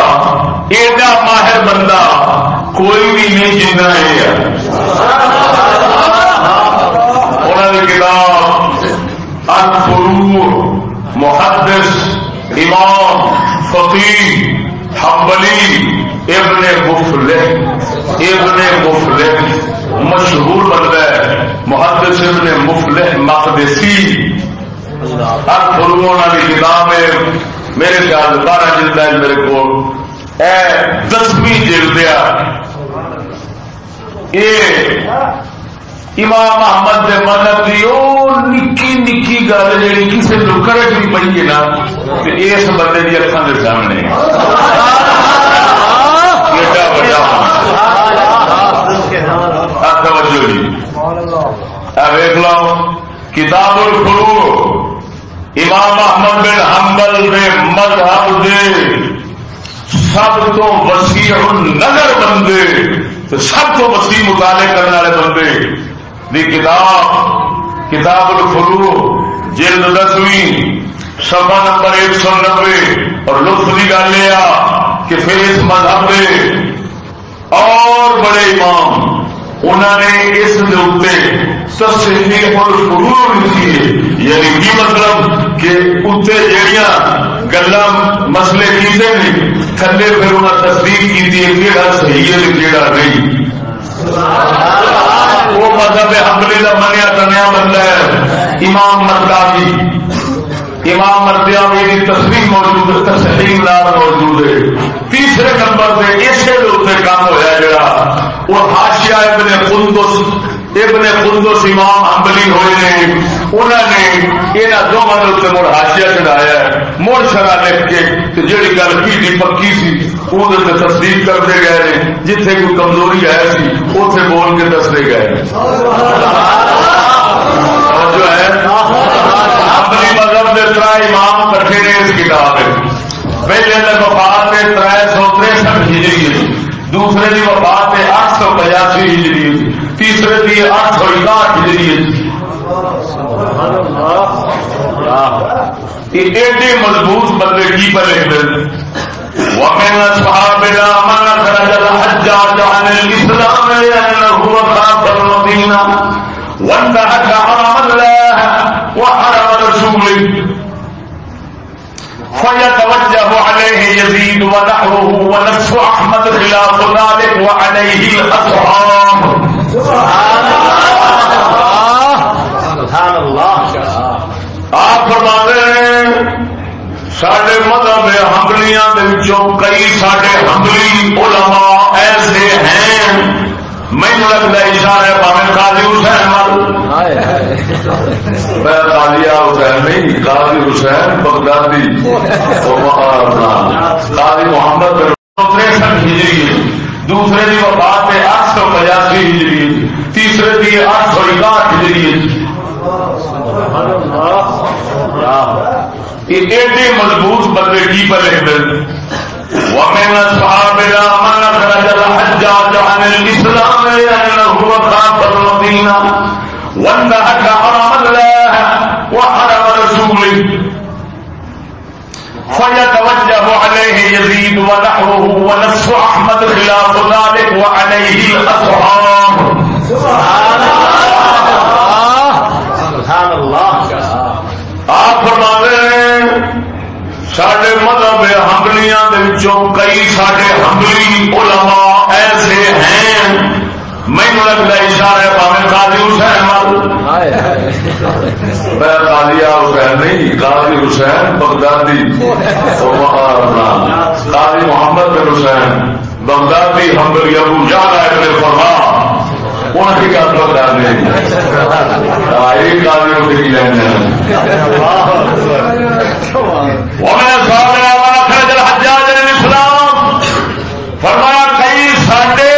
ایڈا ماہر بندہ کوئی بھی نہیں جینا ہے۔ انہوں نے کتاب الفرور محدث، امام فقیر حنبلی، ابن مفلح ابن مفلح مشہور بندہ ہے، محدث ابن مفلح مقدسی۔ الفرور والی کتاب ہے، میرے خیال بارہ جلد ہے، میرے کو دسویں جلدیا یہ امام احمد دے مذہب کی وہ نکی نکی گل جی کسی لکڑ بھی پڑھی ہے نا اس بندے کی اکھان کے سامنے۔ جی۔ ویک لو۔ کتاب الفرو امام احمد بن حنبل دے مذہب دے۔ سب تو وسیع نظر بندے سب تو وسیع مطالعے کرنے والے بندے۔ دی کتاب کتاب الفرو جلد دسویں سفا نمبر ایک سو نبے۔ اور لطف کی گل یہ کہ پھر اس مذہب دے اور بڑے امام انہوں نے اس تصدیق اور فرور لکھی ہے۔ یعنی کی مطلب کہ اتنے جہیا گلا مسئلے کیتے ہیں تھلے پھر انہیں تصدیق کی کہڑا صحیح ہے کہڑا نہیں۔ وہ مذہب حملے کا منیا تنیا بندہ ہے امام مرداوی امام مردیاوی کی تصویر موجود ہے تسلیم لال موجود ہے۔ تیسرے نمبر پہ اسے کام ہوا جڑا، وہ ہاشیا ابن قندس، ابن قدس امام امبلی ہوئے نے۔ انہوں نے یہاں دونوں کے مڑ ہاشیا چڑھایا مڑ شرا لکھ کے جہی گل کی پکی سی وہ تصدیق کرتے گئے جتھے کوئی کمزوری ہے سی اتے بول کے دستے گئے۔ جو ہے؟ مذہب امام کٹھے نے اس کتاب پہلے وفات تر سو تریسٹھ ہجری دوسرے کی وفات آٹھ سو پچاسی ہجری تیسرے کی آٹھ سو اکاٹھ ہجری ایڈے مضبوط بندے کی پہلے ومن أصحابنا من خرج الحجاج عن الإسلام لأنه خاف المدينة۔ وانتهك حرم الله وحرم رسوله۔ فيتوجه عليه يزيد ونحوه ونفس أحمد خلاف ذلك وعليه الأصحاب. سبحان الله آپ فرما رہے سڈے مذہب حملیاں کئی سڈے حملی علماء ایسے ہیں مینو لگتا اشارہ پاوے قاضی حسین میں قاضیا حسین نہیں قاضی حسین بغدادی قاضی محمد تریسٹھ ہجری دوسرے کی وفات ہے آٹھ سو پچاسی ہجری تیسرے کی آٹھ سو اکاٹھ ہجری ایڈے مضبوط بندے کی پلے ومن أصحابنا من أخرج الحجاج عن الإسلام لأنه خاف المدينة وانتهك حرم الله وحرم رسوله فيتوجه عليه يزيد ونحوه ونفس أحمد خلاف ذلك وعليه الأصحاب سبحان الله سبحان الله آپ سڈے مذہب حملیاں کئی سڈے حملی علماء ایسے ہیں مینو لگتا اشارہ پاوے قاضی حسین میں قاضی حسین نہیں قاضی حسین بغدادی قاضی محمد بن حسین بغدادی حملی ابو جان ہے فرما ان کی گل تو کر دیں کامیاب کی لینا فرمایا کئی سڈے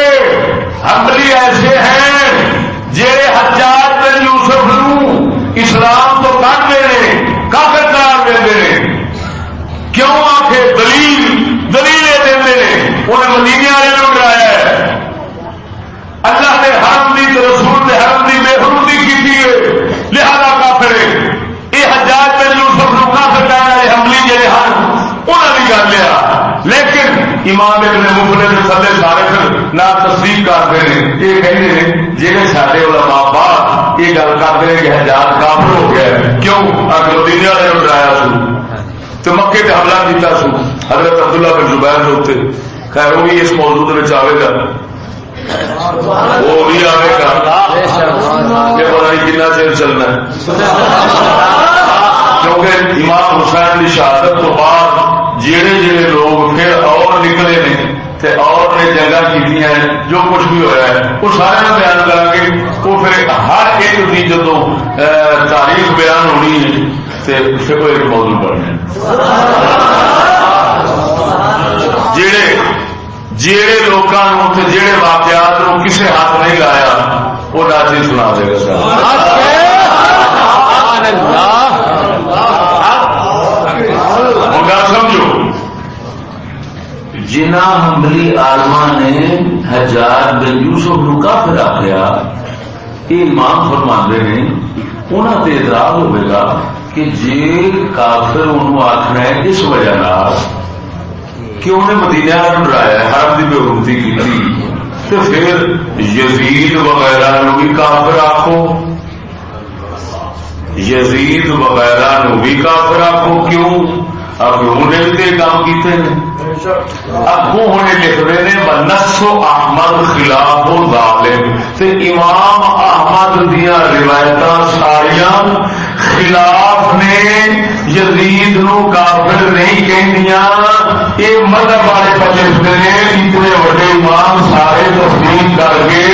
حملی ایسے ہیں جہے حجاج بن یوسف نو اسلام تو کٹتے ہیں کافر قرار دے کیوں آ کے دلیل دلیل دے انہیں مدینے والے ڈرایا ہے اللہ نے حرم دی تو رسول نے حرم دی بے حرمتی کی ہے لہذا کافر یہ حجاج میں یوسف نو کافر کہنا یہ حملی جڑے ہیں انہوں نے کر لیا لیکن امام ابن مفلے کے سدے سارے نہ تصدیق کرتے ہیں۔ یہ کہتے ہیں جہے سارے علماء باپ یہ گل کرتے ہیں کہ حجاج کافر ہو گیا کیوں؟ اگر مدینے والے نے ڈرایا سو۔ تو مکے پہ حملہ کیا سو۔ حضرت عبداللہ بن زبیر ہوتے خیر، وہ بھی اس موضوع میں آئے گا۔ وہ بھی آئے گا۔ کہ پتا نہیں کتنا چیر چلنا ہے۔ کیونکہ امام حسین کی شہادت تو بعد جہے جہے لوگ پھر اور نکلے نے تے اور نے جگہ کی جو کچھ بھی ہوا ہے، وہ سارے بیان کرا گے وہ پھر ہر ایک کی جدو تاریخ بیان ہونی ہے، تے پھر وہ ایک موضوع بننے جڑے جہے لوگوں جہے واقعات کسی ہاتھ نہیں لایا، وہ ناچی سنا دے گا اللہ۔ سمجھو۔ جنا حملی آلما نے ہزار بن یوسف نو کافر آخیا، یہ مان فرما نے انہوں سے اعتراض ہوئے گا کہ جی کافر انہوں آخنا ہے اس وجہ کہ انہیں مدینہ ڈرایا حرم کی بے حرمتی کی تو پھر یزید وغیرہ نو بھی کافر آخو یزید وغیرہ نو بھی کافر آخو کیوں؟ اب انہیں بھی کام کیتے ہیں۔ اگو ہونے لکھ رہے ہیں نسو احمد خلاف ظالم تے امام احمد دیا روایت ساریا خلاف نے، یزید نو کافر نہیں کہنیا یہ مذہب والے پچھلے اتنے وڈے امام سارے تصدیق کر کے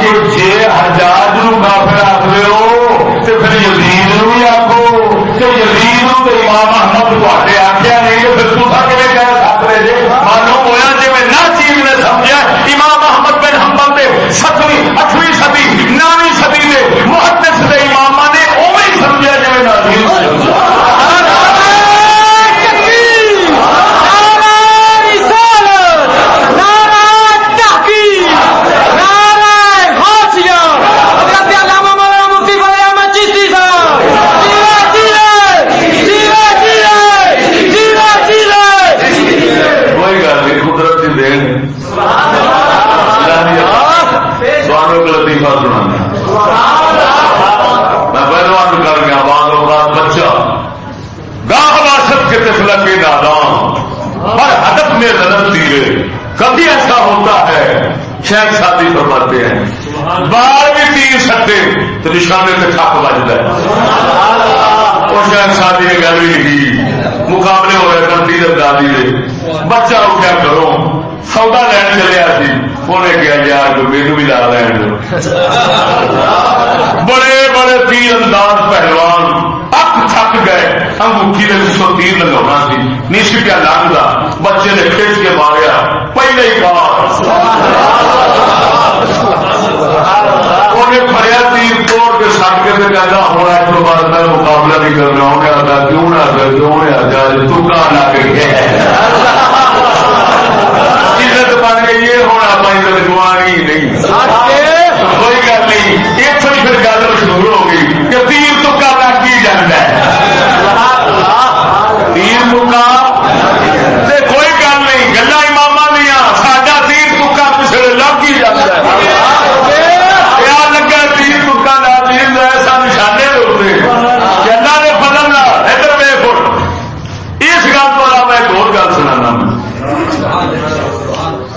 کہ جی حجاج نو کافر آخر ہو، تو پھر یزید نو بھی آخو کہ یزید تو امام احمد تے آخیا نہیں تو پھر تصا کھے کہہ سکتے جی معلوم ہوا جی میں نہ چیز نے سمجھا امام احمد بن حمل دے ستویں اٹھویں سدی نویں صدی دے محدث دے امام نے اوے سمجھا جی میں نازل کوئی گل نہیں قدرت کی دین سوانوں کا لطیفہ سنا میں پہلو عرض کر گیا بعض اوقات بچہ گاہ واسط کے طفل کے نادان ہر ہدف میں غلط دیے کبھی ایسا ہوتا ہے شاید شادی فرماتے ہیں۔ بال بھی تیر سکتے تو نشانے سے کھپ بجتا ہے اور شاید شادی نے گل بھی نہیں مقابلے ہو رہے تھے تیر دادی دے بچہ اٹھا کرو سودا لین چلے سی۔ انہیں کیا یار کو میرے بھی لا لین بڑے بڑے تیر انداز پہلوان اک تھک گئے، انگوٹھی نے اس کو تیر لگا سی۔ نہیں سکیا لگتا بچے نے کھچ کے ماریا۔ پہلے ہی بار انہیں فریا تیر توڑ کے سٹ کے کہنا ہونا اس کو بعد میں مقابلہ نہیں کرنا انہیں آتا کیوں نہ آتا کیوں نہ آتا تو کہاں لا کے بن گئی یہ ہونا اپنا عزت گوانی نہیں۔ کوئی گل نہیں۔ اتوں ہی پھر گل مشہور ہو گئی کہ تیر تکا لگ ہی جانا تیر تکا کوئی گل نہیں گلا امام دیا ساڈا تیر تکا پچھلے لگ ہی جاتا ہے لگا تیر تکا لا تیر ایسا نشانے ہوتے گلا نے فضل ادھر ویخ اس گل پر میں ایک اور گل سنا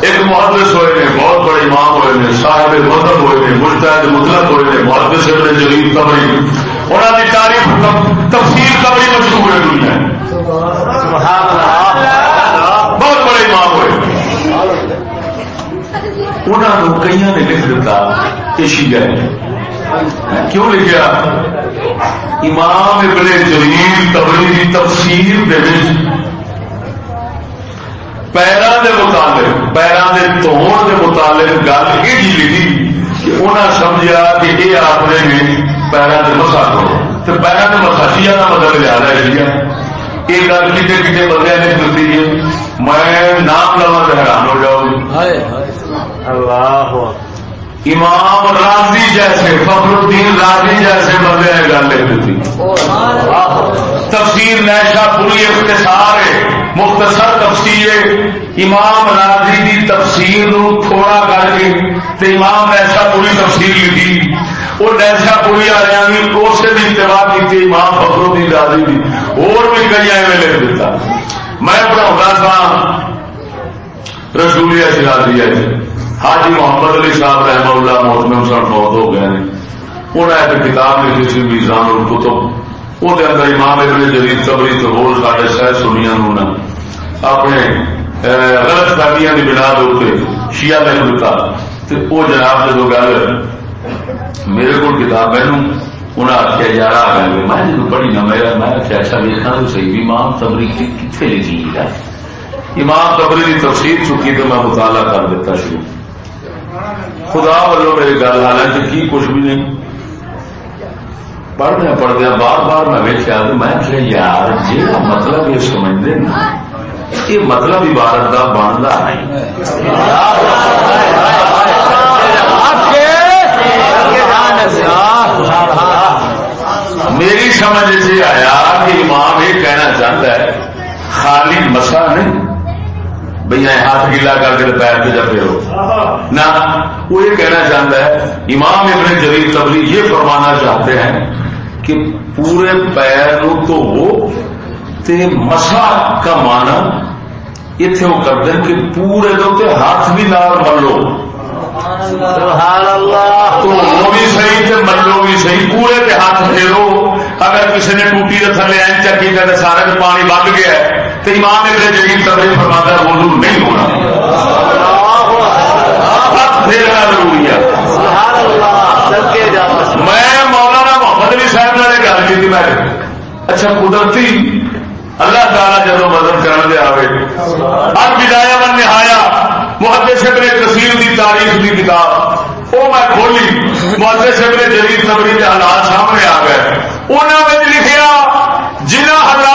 ایک محدث ہوئے نے بہت بڑے امام ہوئے نے صاحب مذہب ہوئے نے مجتہد مطلق ہوئے نے محدث ابن جلیل قبری انہوں نے تاریخ تفسیر قبری مشہور ہے دنیا۔ بہت بڑے امام ہوئے۔ انہوں نے کئی نے لکھ دیتا ایشی گئے کیوں لکھا امام ابن جلیل قبری کی تفسیر دے پیروں کے متعلق پیروں کے توڑ کے متعلق گل یہ لکھی کہ انہیں سمجھا کہ یہ آپنے نے پیروں سے مسا کرو تو پیروں کے مساجیا کا مطلب زیادہ ہے یہ گل کتنے کتنے بندے نے سنتی ہے میں نام لوا تو حیران ہو جاؤں۔ اللہ امام راضی جیسے فخر الدین راضی جیسے بندے نے گل لکھ دیتی تفسیر نیشا پوری اختصار ہے مختصر تفسیر امام راضی کی تفسیر نو تھوڑا کر کے تے امام نیشا پوری تفسیر لکھی۔ وہ نیشا پوری والے بھی اسے بھی اتباع کی امام فخر الدین راضی کی اور بھی کئی ایویں لکھ دیتا۔ میں پڑھاؤں سا رسولیہ شرادی ہے۔ حاجی محمد علی صاحب رحمہ اللہ محتمم صاحب بہت ہو گئے ہیں۔ انہوں نے ایک کتاب لکھی سی میزان الکتب۔ وہ امام ابن جدید قبری تو ہو سارے سہ سنیا انہوں نے اپنے غلط فہمیاں کی بنا دے شیعہ لکھ دیتا وہ جناب جب گل میرے کو کتاب میں انہیں آخیا یار آ گئے میں جب پڑھی نہ میرا میں آخیا ایسا دیکھنا تو صحیح امام تبری کتنے لکھی ہے؟ امام تبری کی تفصیل چکی تو میں مطالعہ کر دیتا شروع۔ خدا والوں میری گل حالانکہ کی کچھ بھی نہیں۔ پڑھدیا پڑھدیا بار بار میں ویکیا میں کہ یار جی مطلب یہ سمجھتے نا یہ مطلب عبارت کا بنتا نہیں۔ میری سمجھ سے آیا کہ امام یہ کہنا چاہتا ہے، خالی مسا نہیں۔ بھئی ہاتھ گیلا کر کے پیر پہ جب ہو۔ نہ، وہ یہ کہنا چاہتا ہے، امام ابن جلیل تبلی یہ فرمانا چاہتے ہیں کہ پورے پیر تو وہ تے مسا کا مان اتو کر کرتے ہیں کہ پورے دو ہاتھ بھی نال ملو تو بھی صحیح تے ملو بھی صحیح پورے تے ہاتھ پھیرو اگر کسی نے ٹوٹی کے تھلے این چکی کر سارے پانی بڑھ گیا تو امام نے جگہ تبھی فرماتا ہے نہیں ہونا۔ ہاتھ پھیرنا ضروری ہے۔ میں مولانا محمد علی صاحب نے گل کی میں۔ اچھا قدرتی اللہ تعالیٰ جب مدد کر دیا آئے اب بدایا من نہایا محدث نے کثیر کی تاریخ کی کتاب۔ وہ میں کھولی، محدث نے جدید سبری کے حالات سامنے آ گئے۔ انہوں نے لکھیا جنہ حالات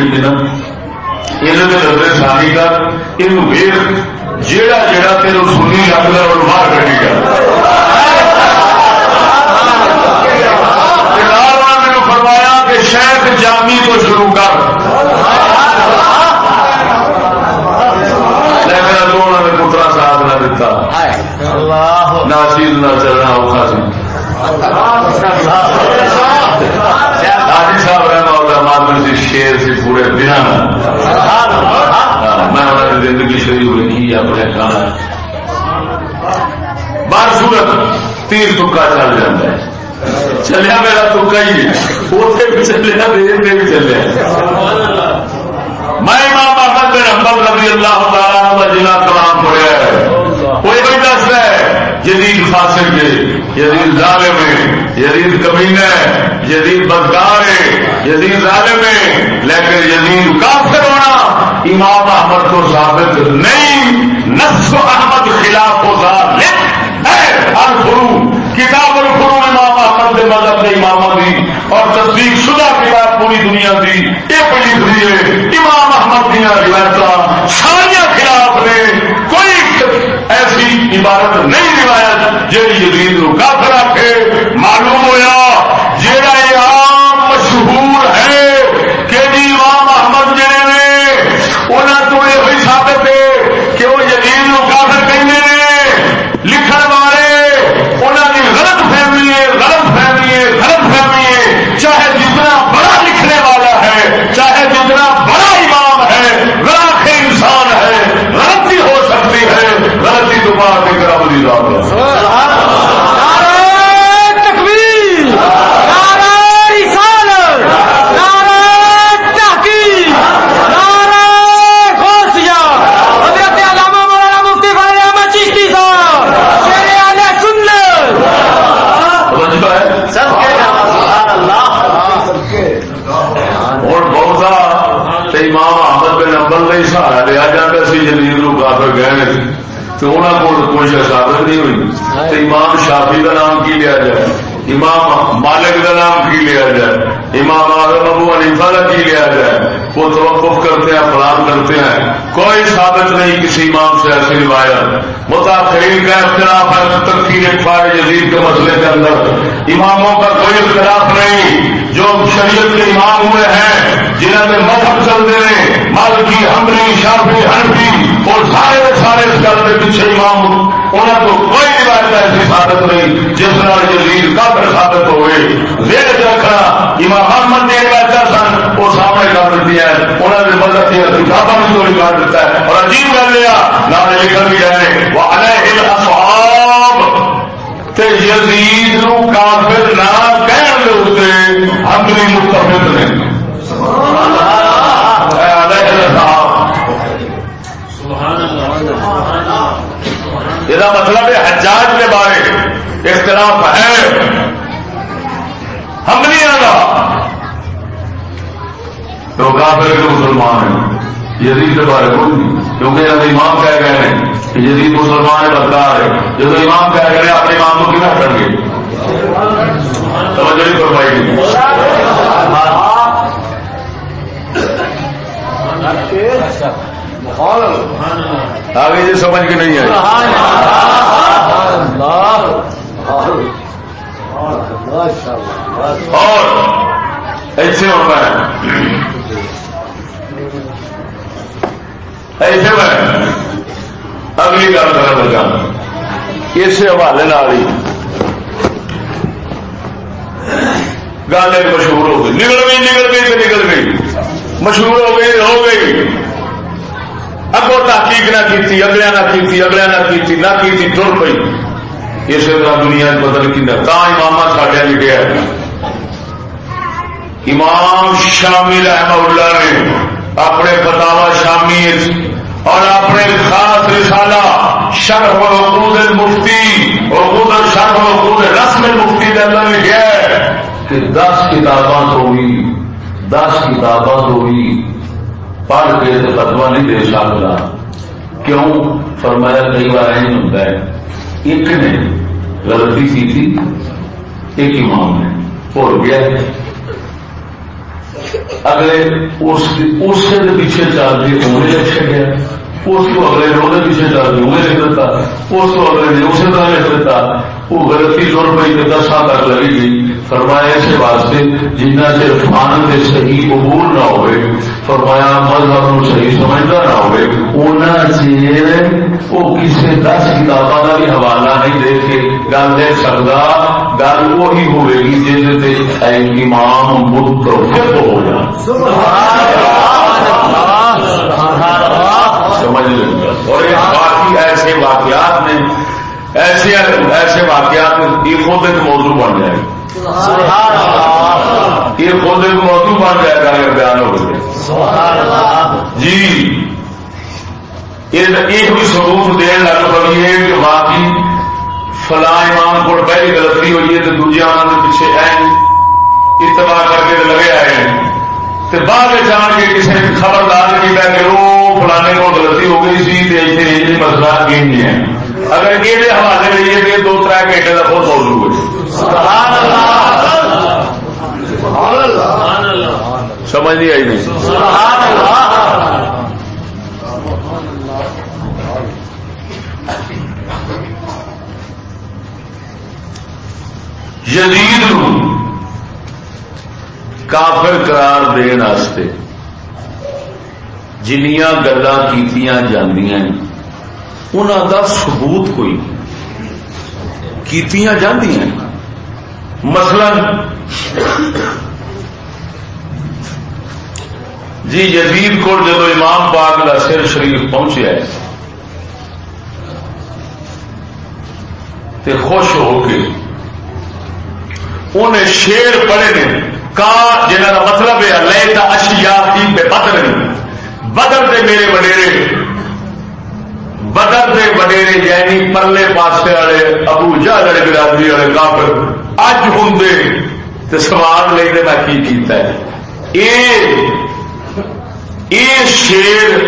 جی نا یہ نظر سانی کا یہ ویخ جیڑا جیڑا تیرو سنی لگتا اور باہر گا میرے فرمایا کہ شیخ جامی کو شروع کر پترا ساتھ نہ چیز نہ چلنا اوکھا سی حاجی صاحب رحمہ اللہ مادر سی شیر سی پورے دن میں انہوں نے زندگی شروع لکھی اپنے کھانا بار صورت تیر تکا چل جاتا ہے۔ چلیا میرا تکا ہی ہے۔ اتنے بھی چلیا دیر بھی چلیا۔ میں امام احمد بن حنبل رضی اللہ تعالیٰ جنا کلام پڑھیا ہے۔ کوئی بھی دس رہا ہے، جدید فاسق ہے جدید ظالم ہے جدید کمینہ ہے جدید بدکار ہے جدید ظالم ہے، لیکن جدید کافر ہونا امام احمد کو ثابت نہیں، نصف احمد خلاف کو ظالم ہے الفرو کتاب دے مذہب کے امام دی اور تصدیق شدہ کتاب پوری دنیا دی۔ یہ پڑھی ہوئی ہے۔ امام احمد دیا روایت سارا خلاف نے کوئی ایسی عبارت نہیں روایت جی جدید کافر آخے معلوم ہوا جہاں یہ عام مشہور ہے کہ جی امام احمد جڑے نے انہوں تو یہ ثابت ہے کہ وہ یقین کافر کہیں لکھن والے انہوں کی غلط فہمی ہے غلط فہمی ہے غلط فہمی ہے چاہے جتنا بڑا لکھنے والا ہے چاہے جتنا بڑا امام ہے لاکھ انسان ہے غلطی ہو سکتی ہے غلطی تو بات ایک رب کی ذات ہے اور بہت امام احمد کا ہی سہارا لیا جاتا سی جدید نو کافر گئے تو انہوں کو کوئی ثابت نہیں ہوئی تو امام شافی کا نام کی لیا جائے امام مالک کا نام کی لیا جائے امام اعظم ابو علیفہ کا کی لیا جائے وہ توقف کرتے ہیں فلان کرتے ہیں۔ کوئی ثابت نہیں کسی امام سے ایسی روایت۔ متاثرین کا اختلاف ہے تقسیم فار جدید کے مسئلے کے اندر۔ اماموں کا کوئی اختلاف نہیں۔ جو شریعت کے امام ہوئے ہیں، جنہوں نے مذہب چلتے ہیں۔ مالکی ہمری شافی ہنفی اور سارے سارے اس گل کے پیچھے امام انہوں کو کوئی روایت ایسی ثابت نہیں، جس نال جدید کافر ثابت ہوئے۔ زیر رکھنا، امام محمد نے روایت سن سامنے کر دیتی ہے انہوں نے مذہب کی کتابوں میں چوری کر دیتا ہے اور عجیب کر لیا نام لکھن بھی رہے وہ علیہ الاصحاب تے یزید نو کافر نہ کہن دے اوتے ہم بھی متفق نے اے علیہ الاصحاب یہ مطلب ہے حجاج کے بارے۔ اختلاف ہے۔ حملیاں کا تو کافر کے مسلمان ہیں؟ یزید کے بارے کوئی نہیں۔ کیونکہ جب امام کہہ گئے ہیں کہ یزید مسلمان ہے بدکار ہے جب امام کہہ گئے اپنے امام کو کیوں کر گے توجہ نہیں گی آگے یہ سمجھ کے نہیں آئی۔ اور ایسے ہوتا ہے۔ اتنے میں اگلی گل کر لگا۔ اس حوالے ہی گل ایک مشہور ہو گئی۔ نکل گئی نکل گئی تو نکل گئی مشہور ہو گئی ہو گئی۔ اگو تحقیق نہ کی اگلے نہ کی اگلے نہ کی نہ کی ٹر پی اس طرح دنیا بدل کی امام ساڈیا لکھا امام شامی رحم اللہ نے اپنے فتوا شامی اور اپنے خاص رسالہ شرح وقود مفتی وقود شرح وقود رسم مفتی کے اندر لکھا ہے کہ دس کتاباں تو بھی، دس کتاباں تو بھی پڑھ کے فتوا نہیں دے سکتا۔ کیوں؟ فرمایا کئی بار نہیں ہوتا ہے، ایک نے غلطی کی تھی، ایک امام نے بھول گیا۔ اگلے اس کے پیچھے چل کے انہیں رکھا گیا اس کو اگلے نے وہ پیچھے چل کے انہیں لکھ دیتا۔ اس کو اگلے نے اسی طرح لکھ دیتا۔ وہ غلطی سو روپئے کے دس سال تک لگی گئی۔ فرمایا اس واسطے جنہ چر فن کے صحیح قبول نہ ہوئے، فرمایا مذہب نو صحیح سمجھتا نہ ہوئے۔ اونا چیر وہ کسی دس کتابوں کا بھی حوالہ نہیں دے کے گل دے سکتا گل وہی ہوئے گی جس امام متفق ہو جائے۔ سمجھ لیں اور باقی ایسے واقعات نے ایسے ایسے واقعات یہ خود ایک موضوع بن جائے۔ یہ خود ایک موضوع بن جائے گا اگر بیان ہو گئے۔ جی۔ یہ بھی ثبوت دین لگ پڑی ہے کہ باقی فلاں امام کو پہلی غلطی ہوئی ہے تو دوجے امام کے پیچھے ہے اتباع کر کے لگے آئے ہیں۔ بعد جان کے کسی نے خبردار کیا کہ وہ فلانے کو غلطی ہو گئی سی مسئلہ کی نہیں ہے۔ اگر یہ حوالے لیے گئے دو تر گھنٹے کا بہت موضوع سمجھ نہیں آئی۔ نہیں جدید کافر قرار دین جنیاں گلا کیتیاں جاندیاں انہوں دا ثبوت کوئی کیتیاں جاندیاں مثلا جی یزید کو جب امام پاک کا سر شریف پہنچیا ہے تے خوش ہو کے انہیں شیر پڑے نے، کا جنہوں کا مطلب ہے لے تا اشیا کی بے بدر بدر دے میرے وڈیرے۔ بدر دے وڈیرے یعنی پرلے پاسے والے ابو جا لڑے برادری والے کافر۔ اج ہوں تو سوال لے کے میں کی کیتا ہے؟ اے شیر،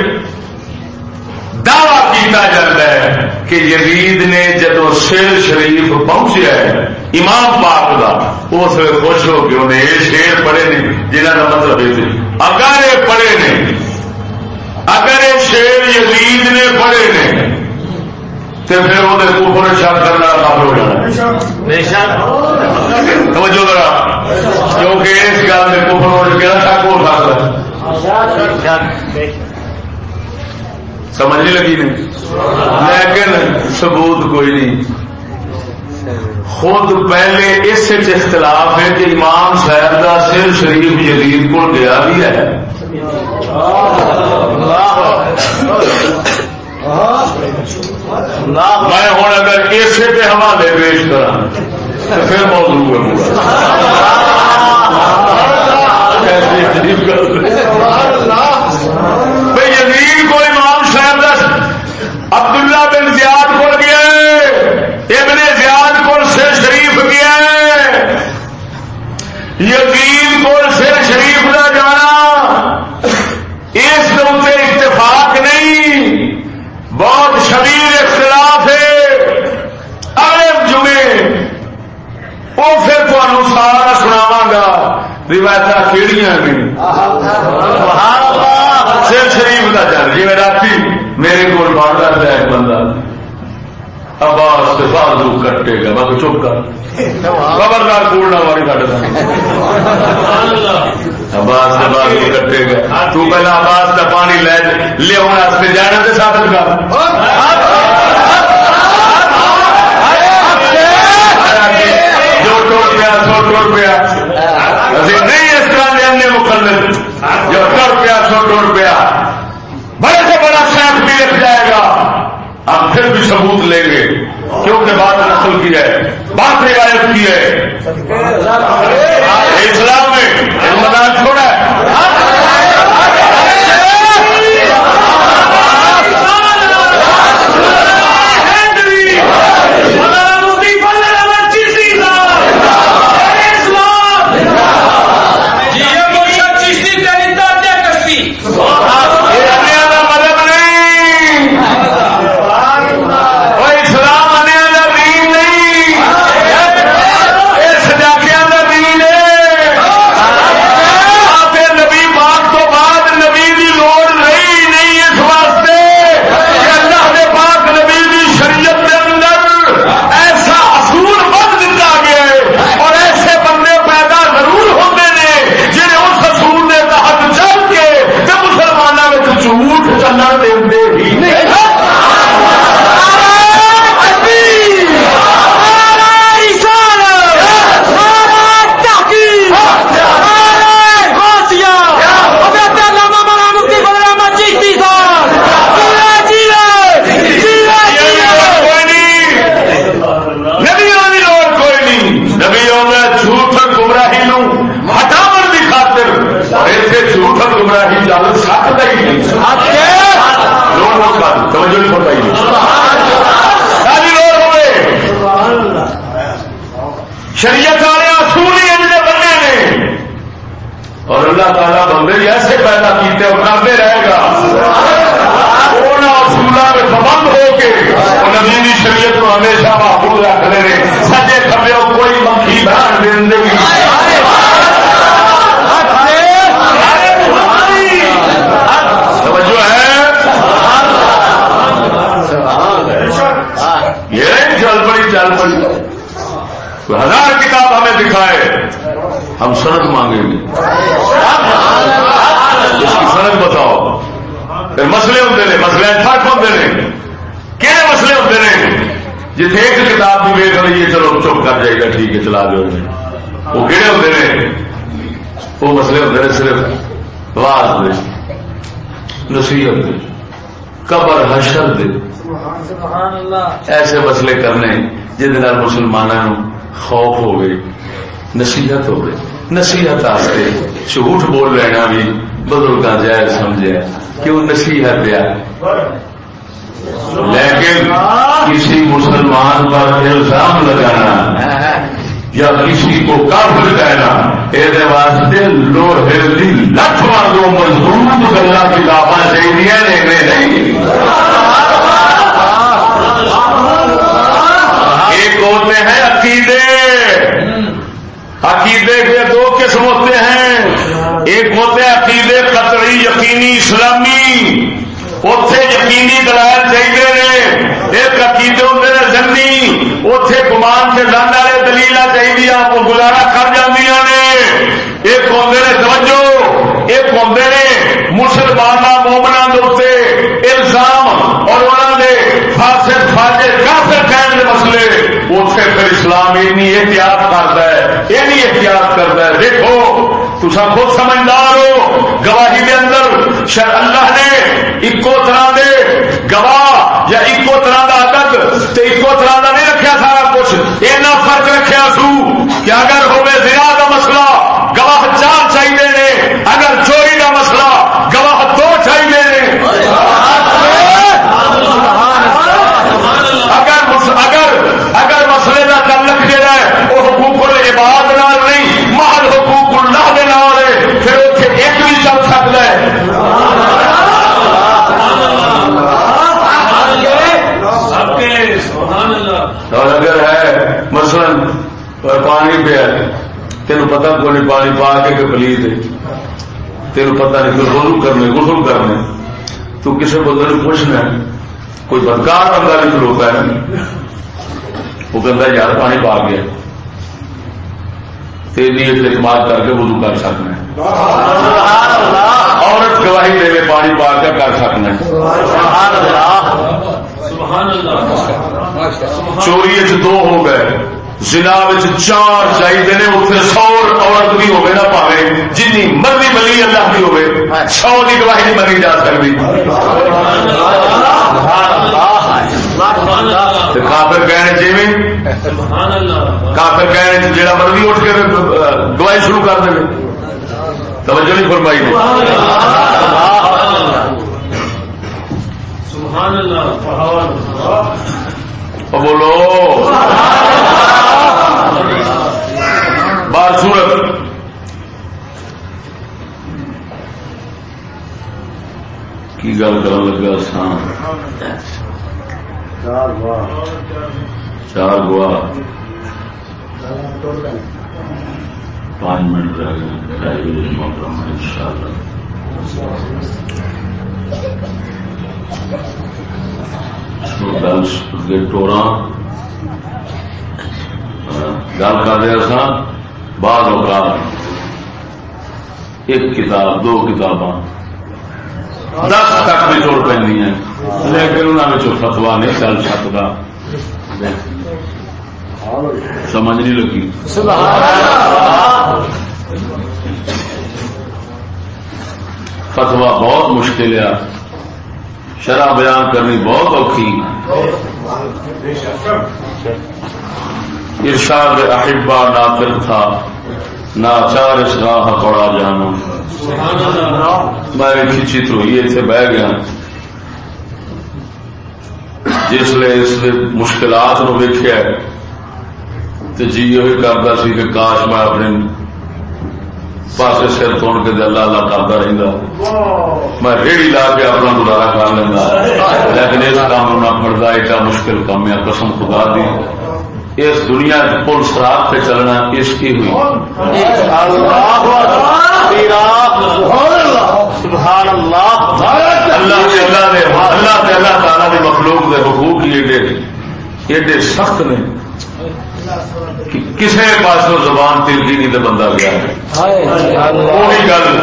دعوی کیتا جاتا ہے کہ یزید نے جدو سر شریف پہنچیا ہے امام پاک کا اس میں خوش ہو کے انہیں یہ شیر پڑھے نے جنہوں کا مطلب یہ اگر یہ پڑھے نے اگر یہ شیر یزید نے پڑھے نے تو پھر وہ کفر شک کرنا کافر ہو جانا۔ توجہ ذرا کیونکہ اس گل میں کفر ہونے کیا شک ہو سکتا ہے۔ سمجھ نہیں لگی نہیں لیکن ثبوت کوئی نہیں۔ خود پہلے اس اختلاف ہے کہ امام صاحب کا سر شریف یزید کو گیا بھی ہے۔ میں ہوں اگر اسے حوالے پیش کرا تو پھر موضوع بھائی دے قبر حشر دے۔ ایسے مسئلے کرنے جن مسلمانوں خوف ہو گئی نصیحت ہو گئی نصیحت آستے جھوٹ بول لینا بھی بزرگ جائز سمجھے۔ کیوں نصیحت دیا؟ لیکن کسی مسلمان پر الزام لگانا یا کسی کو کافر کہنا یہ واسطے لوہے لکھ مانگو، مضبوط گلا کتابیں چاہیے نہیں۔ ایک ہوتے ہیں؟ عقیدے۔ عقیدے کے دو قسم ہوتے ہیں۔ ایک ہوتے ہیں عقیدے قطعی، یقینی اسلامی۔ اتے یقینی دلائل چاہیے ایک عقیدے ہوتے ہیں زمین اتے گمان سے لند والے دلیل چاہیے وہ گزارا کر جاندیاں ایک ہوتے نے توجہ، ایک ہوتے نے مسلمان مومنا الزام اور انہوں نے فاسد فاجر، کافر کہنے کے مسئلے۔ اتنے پھر اسلام اینی احتیاط کرتا ہے اینی احتیاط کرتا ہے۔ دیکھو تصا خود سمجھدار ہو، گواہی کے اندر اللہ نے ایکو طرح دے گواہ یا ایکو طرح کا عدد تو ایکو طرح کا نہیں رکھا سارا کچھ، اینا فرق رکھا سو کہ اگر ہوئے زیادہ کا مسئلہ گواہ چار چاہیے اگر چوری کا مسئلہ گواہ دو چاہیے پانی پیا تین پتا کو نہیں پانی پا کے پلی تین پتا نہیں غسل کرنے غسل کرنے۔ تو کسی بندے نے پوچھنا کوئی بدکار بندہ نہیں کھلوتا ہے؟ وہ کہتا یار پانی پا گیا۔ تیری اعتماد کر کے وضو کر سکنا عورت گواہی دے پانی پا کے کر سکنا چوری دو ہو گئے۔ زنا چار چاہیے نے اتنے سو عورت بھی ہوگی نا پاوے جن مرضی ملی اللہ کی ہوگی سو کی گواہی نہیں منی جا سکتی کافر کہنے جی کافر کہنے جہاں مرضی اٹھ کے گواہی شروع کر دیں توجہ نہیں فرمائی۔ بولو۔ بات سورت. کی گل کر لگا سان چار گوا پانچ منٹ رہ گئے. محترم ان شاء اللہ ٹورا گل کر رہے سا بعد اوقات ایک کتاب، دو کتاباں دس تک بھی چوڑ پہ لیکن انہوں فتوا نہیں چل سکتا سمجھ نہیں لگی۔ فتوا بہت مشکل ہے۔ شرح بیان کرنی بہت اوکھی۔ ارشاد احبا نافر تھا ناچار اس راہ پڑا جانا میں کھچی تو یہ اتنے بہ گیا۔ جس لیے اس مشکلات نو ویکیا تو جی یہ کرتا سی کہ کاش میں اپنے پاسے سر توڑ کے اللہ اللہ کرتا رہتا میں ریڑھی لا کے اپنا گزارا کر لینا۔ لیکن اس کام نہ پڑتا ایڈا مشکل کام ہے، قسم خدا دی۔ اس دنیا پل سراپ پہ چلنا اس کی ہوئی۔ اللہ تعالی مخلوق کے حقوق ایڈے ایڈے سخت نے کسی پاس زبان تلکی نہیں تو بندہ گیا وہی گل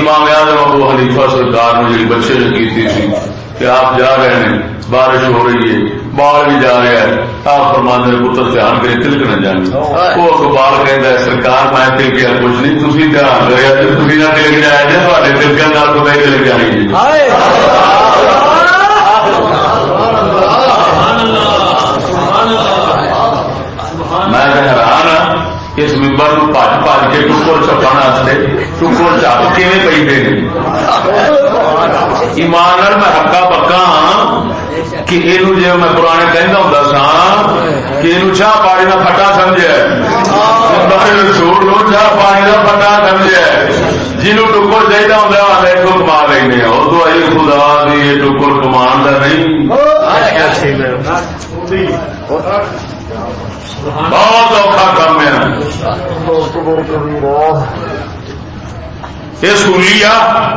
امام آدم ابو حلیفہ سرکار نے جی بچے نے کی تھی۔ کہ آپ جا رہے ہیں، بارش ہو رہی ہے۔ بال بھی جا رہا ہے آپ فرمان نے پتر دھیان کرے تلک نہ جانے وہ اقبال کہہ ہے سرکار میں تلکیا کچھ نہیں تھی دھیان کرے تھی نہ تلک جایا جی تھوڑے تلکیا تو میں تلک جانی میں حیران ممبر بج بج کے ٹکر چھپانے ٹکر چپ کی پی دے؟ ایمان میں ہکا پکا ہاں کہ یہ جی میں پرانے کہہ ہوں سا کہ یہ چاہ پانی کا پٹا سمجھے۔ سوٹ لو چاہ پانی کا پٹا سمجھے۔ جنوب ٹکر چاہیے ہوں ایک کما لینا وہ تو آئی خدا دی ٹکر کمان کا نہیں۔ بہت اوکھا کام ہے۔ یہ سولی آ۔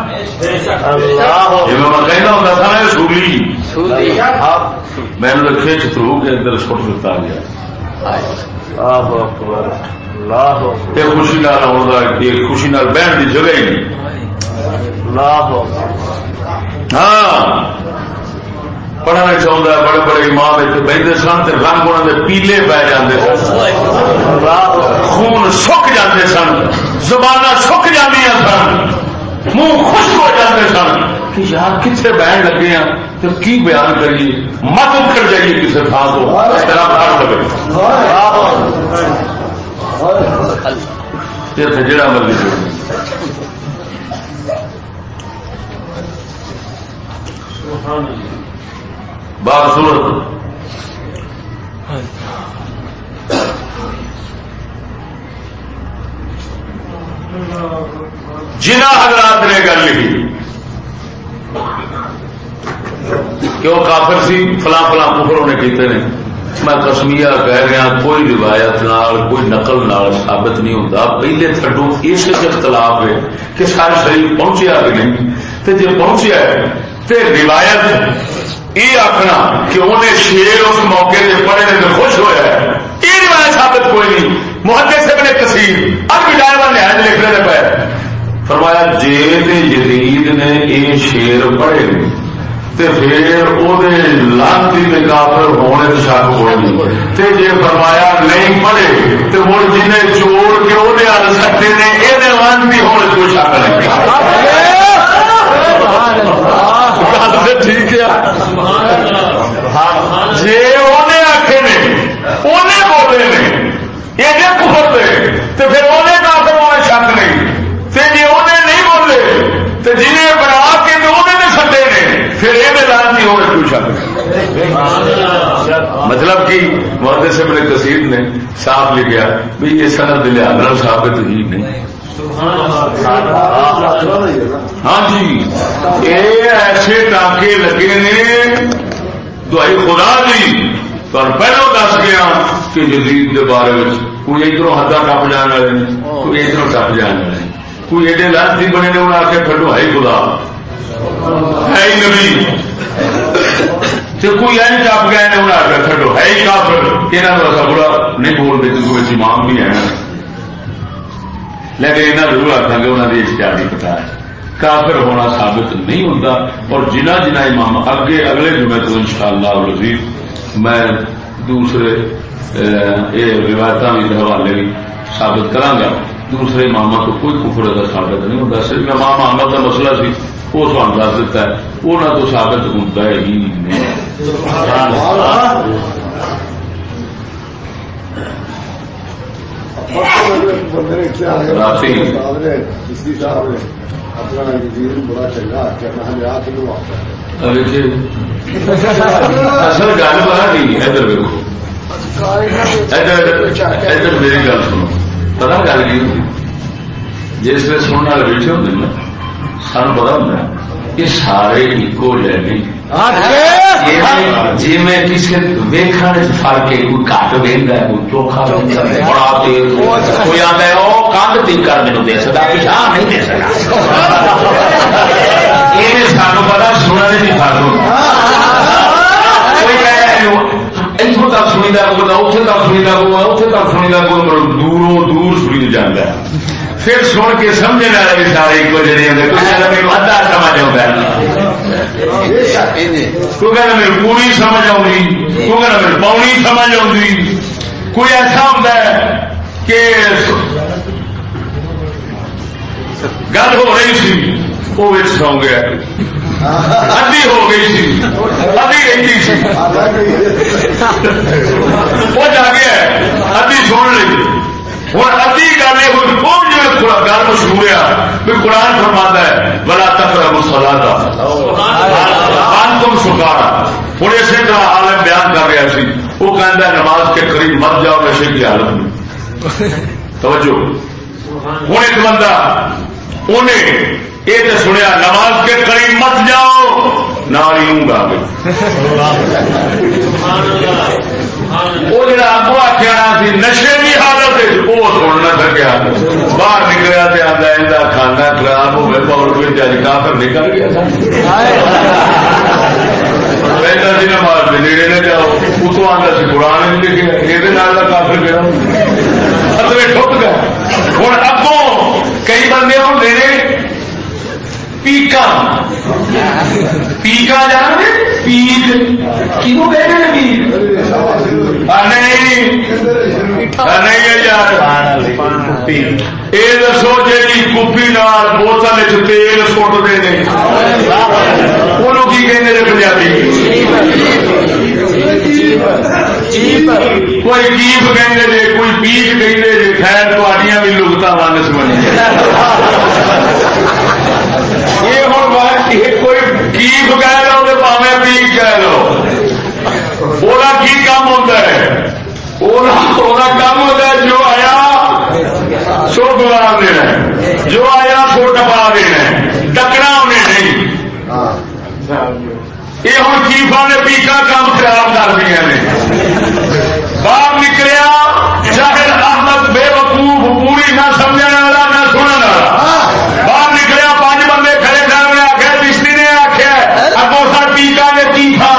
میں کہنا ہوتا تھا نا سولی۔ میں نے کھچ تھرو کے اندر سٹ دیتا گیا خوشی نال ہوتا خوشی نال بہن کی جگہ ہی نہیں۔ ہاں۔ پڑھنا چاہتا ہے، بڑے بڑے امام اتنے بہتے سن تو رنگ انہوں نے پیلے پی جاتے خون سک جاتے سن زبان سک جی سن، منہ خوش ہو جاتے سن۔ کہ یار کتنے بہن لگے ہیں تو کی بیان کریے؟ مت اکڑ جائیے کسی تھان کو۔ تیرا پڑھ لگے۔ جڑا مرضی سبحان اللہ۔ بات صورت جنا حضرات نے گل لکھی کہ وہ کافر سی؟ فلاں فلاں کفروں نے کیتے نے۔ میں کسمیا کہہ گیا کوئی روایت نال، کوئی نقل نال ثابت نہیں ہوتا پہلے تھڈو اس اختلاف ہے کہ سارے شریف پہنچیا کہ نہیں۔ جی پہنچیا ہے تے روایت یہ آخنا کہ انہیں شیر اس موقع سے پڑھے نے تو خوش ہوا ہے۔ یہ روایت ثابت کوئی نہیں۔ محدے سے نے کثیر، اب بھی جائے والے ہیں لکھ رہے پہ فرمایا جی جدید نے یہ شیر پڑھے، تے پھر وہ لانتی کے کافر ہونے تو شک کوئی نہیں۔ تے جی فرمایا نہیں پڑھے تو مڑ جنہیں چوڑ کے وہ سکتے نے یہ لانتی ہونے کو شک نہیں۔ ٹھیک ہے۔ جی انہیں آخے نے انہیں بولے نے، یہ کفر دے تو پھر انہیں کافر ہونا شک نہیں۔ جی انہیں نہیں بولے تو جنہیں جی بنا کے تو انہیں نے سدے نے، پھر یہ لان نہیں ہوئے کوئی شک مطلب کہ محدث سے بڑے کثیر نے صاف لکھا بھی یہ سند لحاظ ثابت ہی نہیں۔ ہاں جی یہ ایسے ٹانکے لگے نے دوائی خدا دی، پر پہلو دس گیا کہ جدید کے بارے میں کوئی ادھر ہدا ٹپ جان والے کوئی ادھر ٹپ جان والے کوئی ایڈے لاستی بنے نے انہیں آخر کھڈو ہے خدا۔ ہے نبی۔ کوئی این ٹپ گئے نے انہیں آخر کھڈو ہے ہی کافر۔ یہاں کا برا نہیں بولتے کیونکہ امام بھی ہیں لیکن یہاں ضرور آخا گے انہوں نے اشتہاری پتا ہے۔ کافر ہونا ثابت نہیں ہوتا اور جنہ جنہ امام اگے اگلے جمعے تو ان شاء اللہ میں دوسرے روایت کے حوالے بھی ثابت کرا گا دوسرے امام تو کوئی کفر کا ثابت نہیں ہوتا صرف امام احمد کا مسئلہ سی، وہ سب دس دیتا ہے۔ وہ تو ثابت ہوتا ہی نہیں۔ اصل گل بنا نہیں ادھر ادھر میری گل سنو پتا گل کی جس میں سننے والے بیٹھے ہوتے ہیں سان پتا ہوں یہ سارے ایکو لے نہیں جی میں کسی ویکن فرق ہے کوئی کٹ وہدا ہے، کوئی چوکھا بڑا تیز کوئی آتا ہے وہ کند تین کر میرے دے سکتا پچھا نہیں دے سکتا یہ سانو پتا سننے نہیں فرق کوئی اتوں تک سنی دا کوئی اتنے تک سنی دا کوئی اتنے تک سنی دا کوئی مطلب دوروں دور سنی جانا پھر سن کے سمجھنے والے بھی سارے ایک جڑے ہوتے کوئی ادھا سمجھ آتا ہے۔ میرے پوری سمجھ آؤں میرے پاؤنی سمجھ آؤں کوئی ایسا ہوتا ہے کہ گل ہو رہی سی وہ سو گیا ادھی ہو گئی سی ادھی رہتی سی وہ جا گیا ادھی سن لی ہوں ادھی گل یہ ہوئی خوب جی گل مشہور ہے۔ قرآن فرما ہے بلا تک مسلا تم سکارا۔ ہوں اسی طرح عالم بیان کر رہا سی وہ کہہ نماز کے قریب مت جاؤ نشے کی حالت میں توجہ۔ ہوں ایک بندہ انہیں یہ تو سنیا نماز کے قریب مت جاؤ۔ نال ہی گا وہ جڑا آگو آخیا نشے کی حالت وہ سن نہ سکیا باہر نکلیا تو آتا ہے کھانا خراب ہوئے پاؤ جج کافر نکل گیا۔ پہلا نماز کے نیڑے نہ جاؤ۔ اتو آتا سی قرآن لکھے یہ کافر گیا۔ ہوں اگوں کئی بندے ہیں پیکا پیکا جان پیٹ کیوں کہتے ہیں پیٹ یہ دسو جی کپی نال بوتل تیل سٹتے ہیں۔ وہ کی کہتے ہیں پنجابی؟ کوئی جیپ کہ کوئی پیٹ کہ خیر تھوڑیاں بھی لگتا ون کیف کہہ لو تو پاوے پی کہہ لو۔ وہ کی کام ہوتا ہے؟ کام ہوتا ہے جو آیا سو گوا دینا جو آیا سو ٹپا دینا ڈکنا انہیں نہیں۔ یہ ہوں کیفا نے پیکا کام خراب کر دیا باہر نکلیا چاہے احمد بے وقوف پوری نہ سمجھنے والا نہ سننے والا باہر نکلیا پانچ بندے کھڑے کھڑے آخیا چشتی نے آخیا اگو سر ٹیکا نے تیفا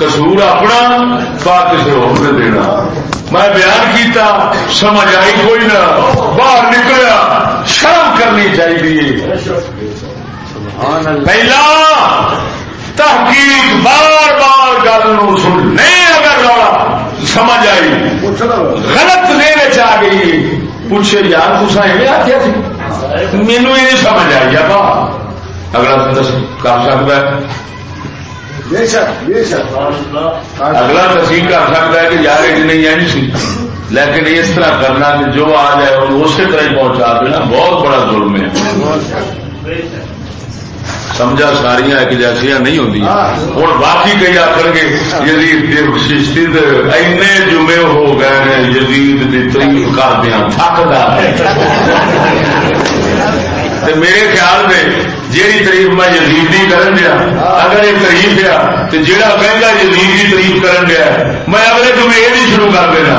کسور اپنا پا کسی اور دینا۔ میں بیان کیتا سمجھ آئی کوئی نہ۔ باہر نکلیا شرم کرنی چاہیے۔ پہلا تحقیق بار بار گل سن نہیں اگر سمجھ آئی۔ غلط لینے چاہ گئی پوچھے یار تصا آخیا مینو یہ نہیں سمجھ آئی ابا اگلا کر سکتا ہے۔ اگلا تصویر کر سکتا ہے کہ یار یہ نہیں سی۔ لیکن اس طرح کرنا کہ جو آ جائے اسی طرح ہی پہنچا دینا بہت بڑا ظلم ہے۔ سمجھا ساریا ایک جیسیا نہیں ہوتی ہوں باقی کئی آخر گے یزید اینے جمے ہو گئے ہیں یزید کی تریف کردیا تھکدا ہے میرے خیال میں جیڑی تعریف میں یزید کی کرن دیا اگر یہ تعریف ہے تو جہاں کہہ یزید کی تعریف کرن دیا میں اگلے جمعے یہ بھی شروع کر دینا۔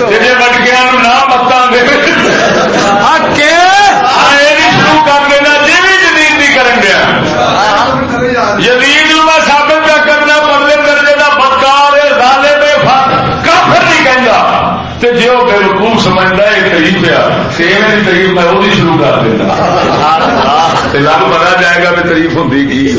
جی بٹکیا نہ متا گے سمجھتا ہے تریف ہے سیم ہے تریف میں وہی شروع کر دینا لگ پتا جائے گا کہ تریف ہوں کی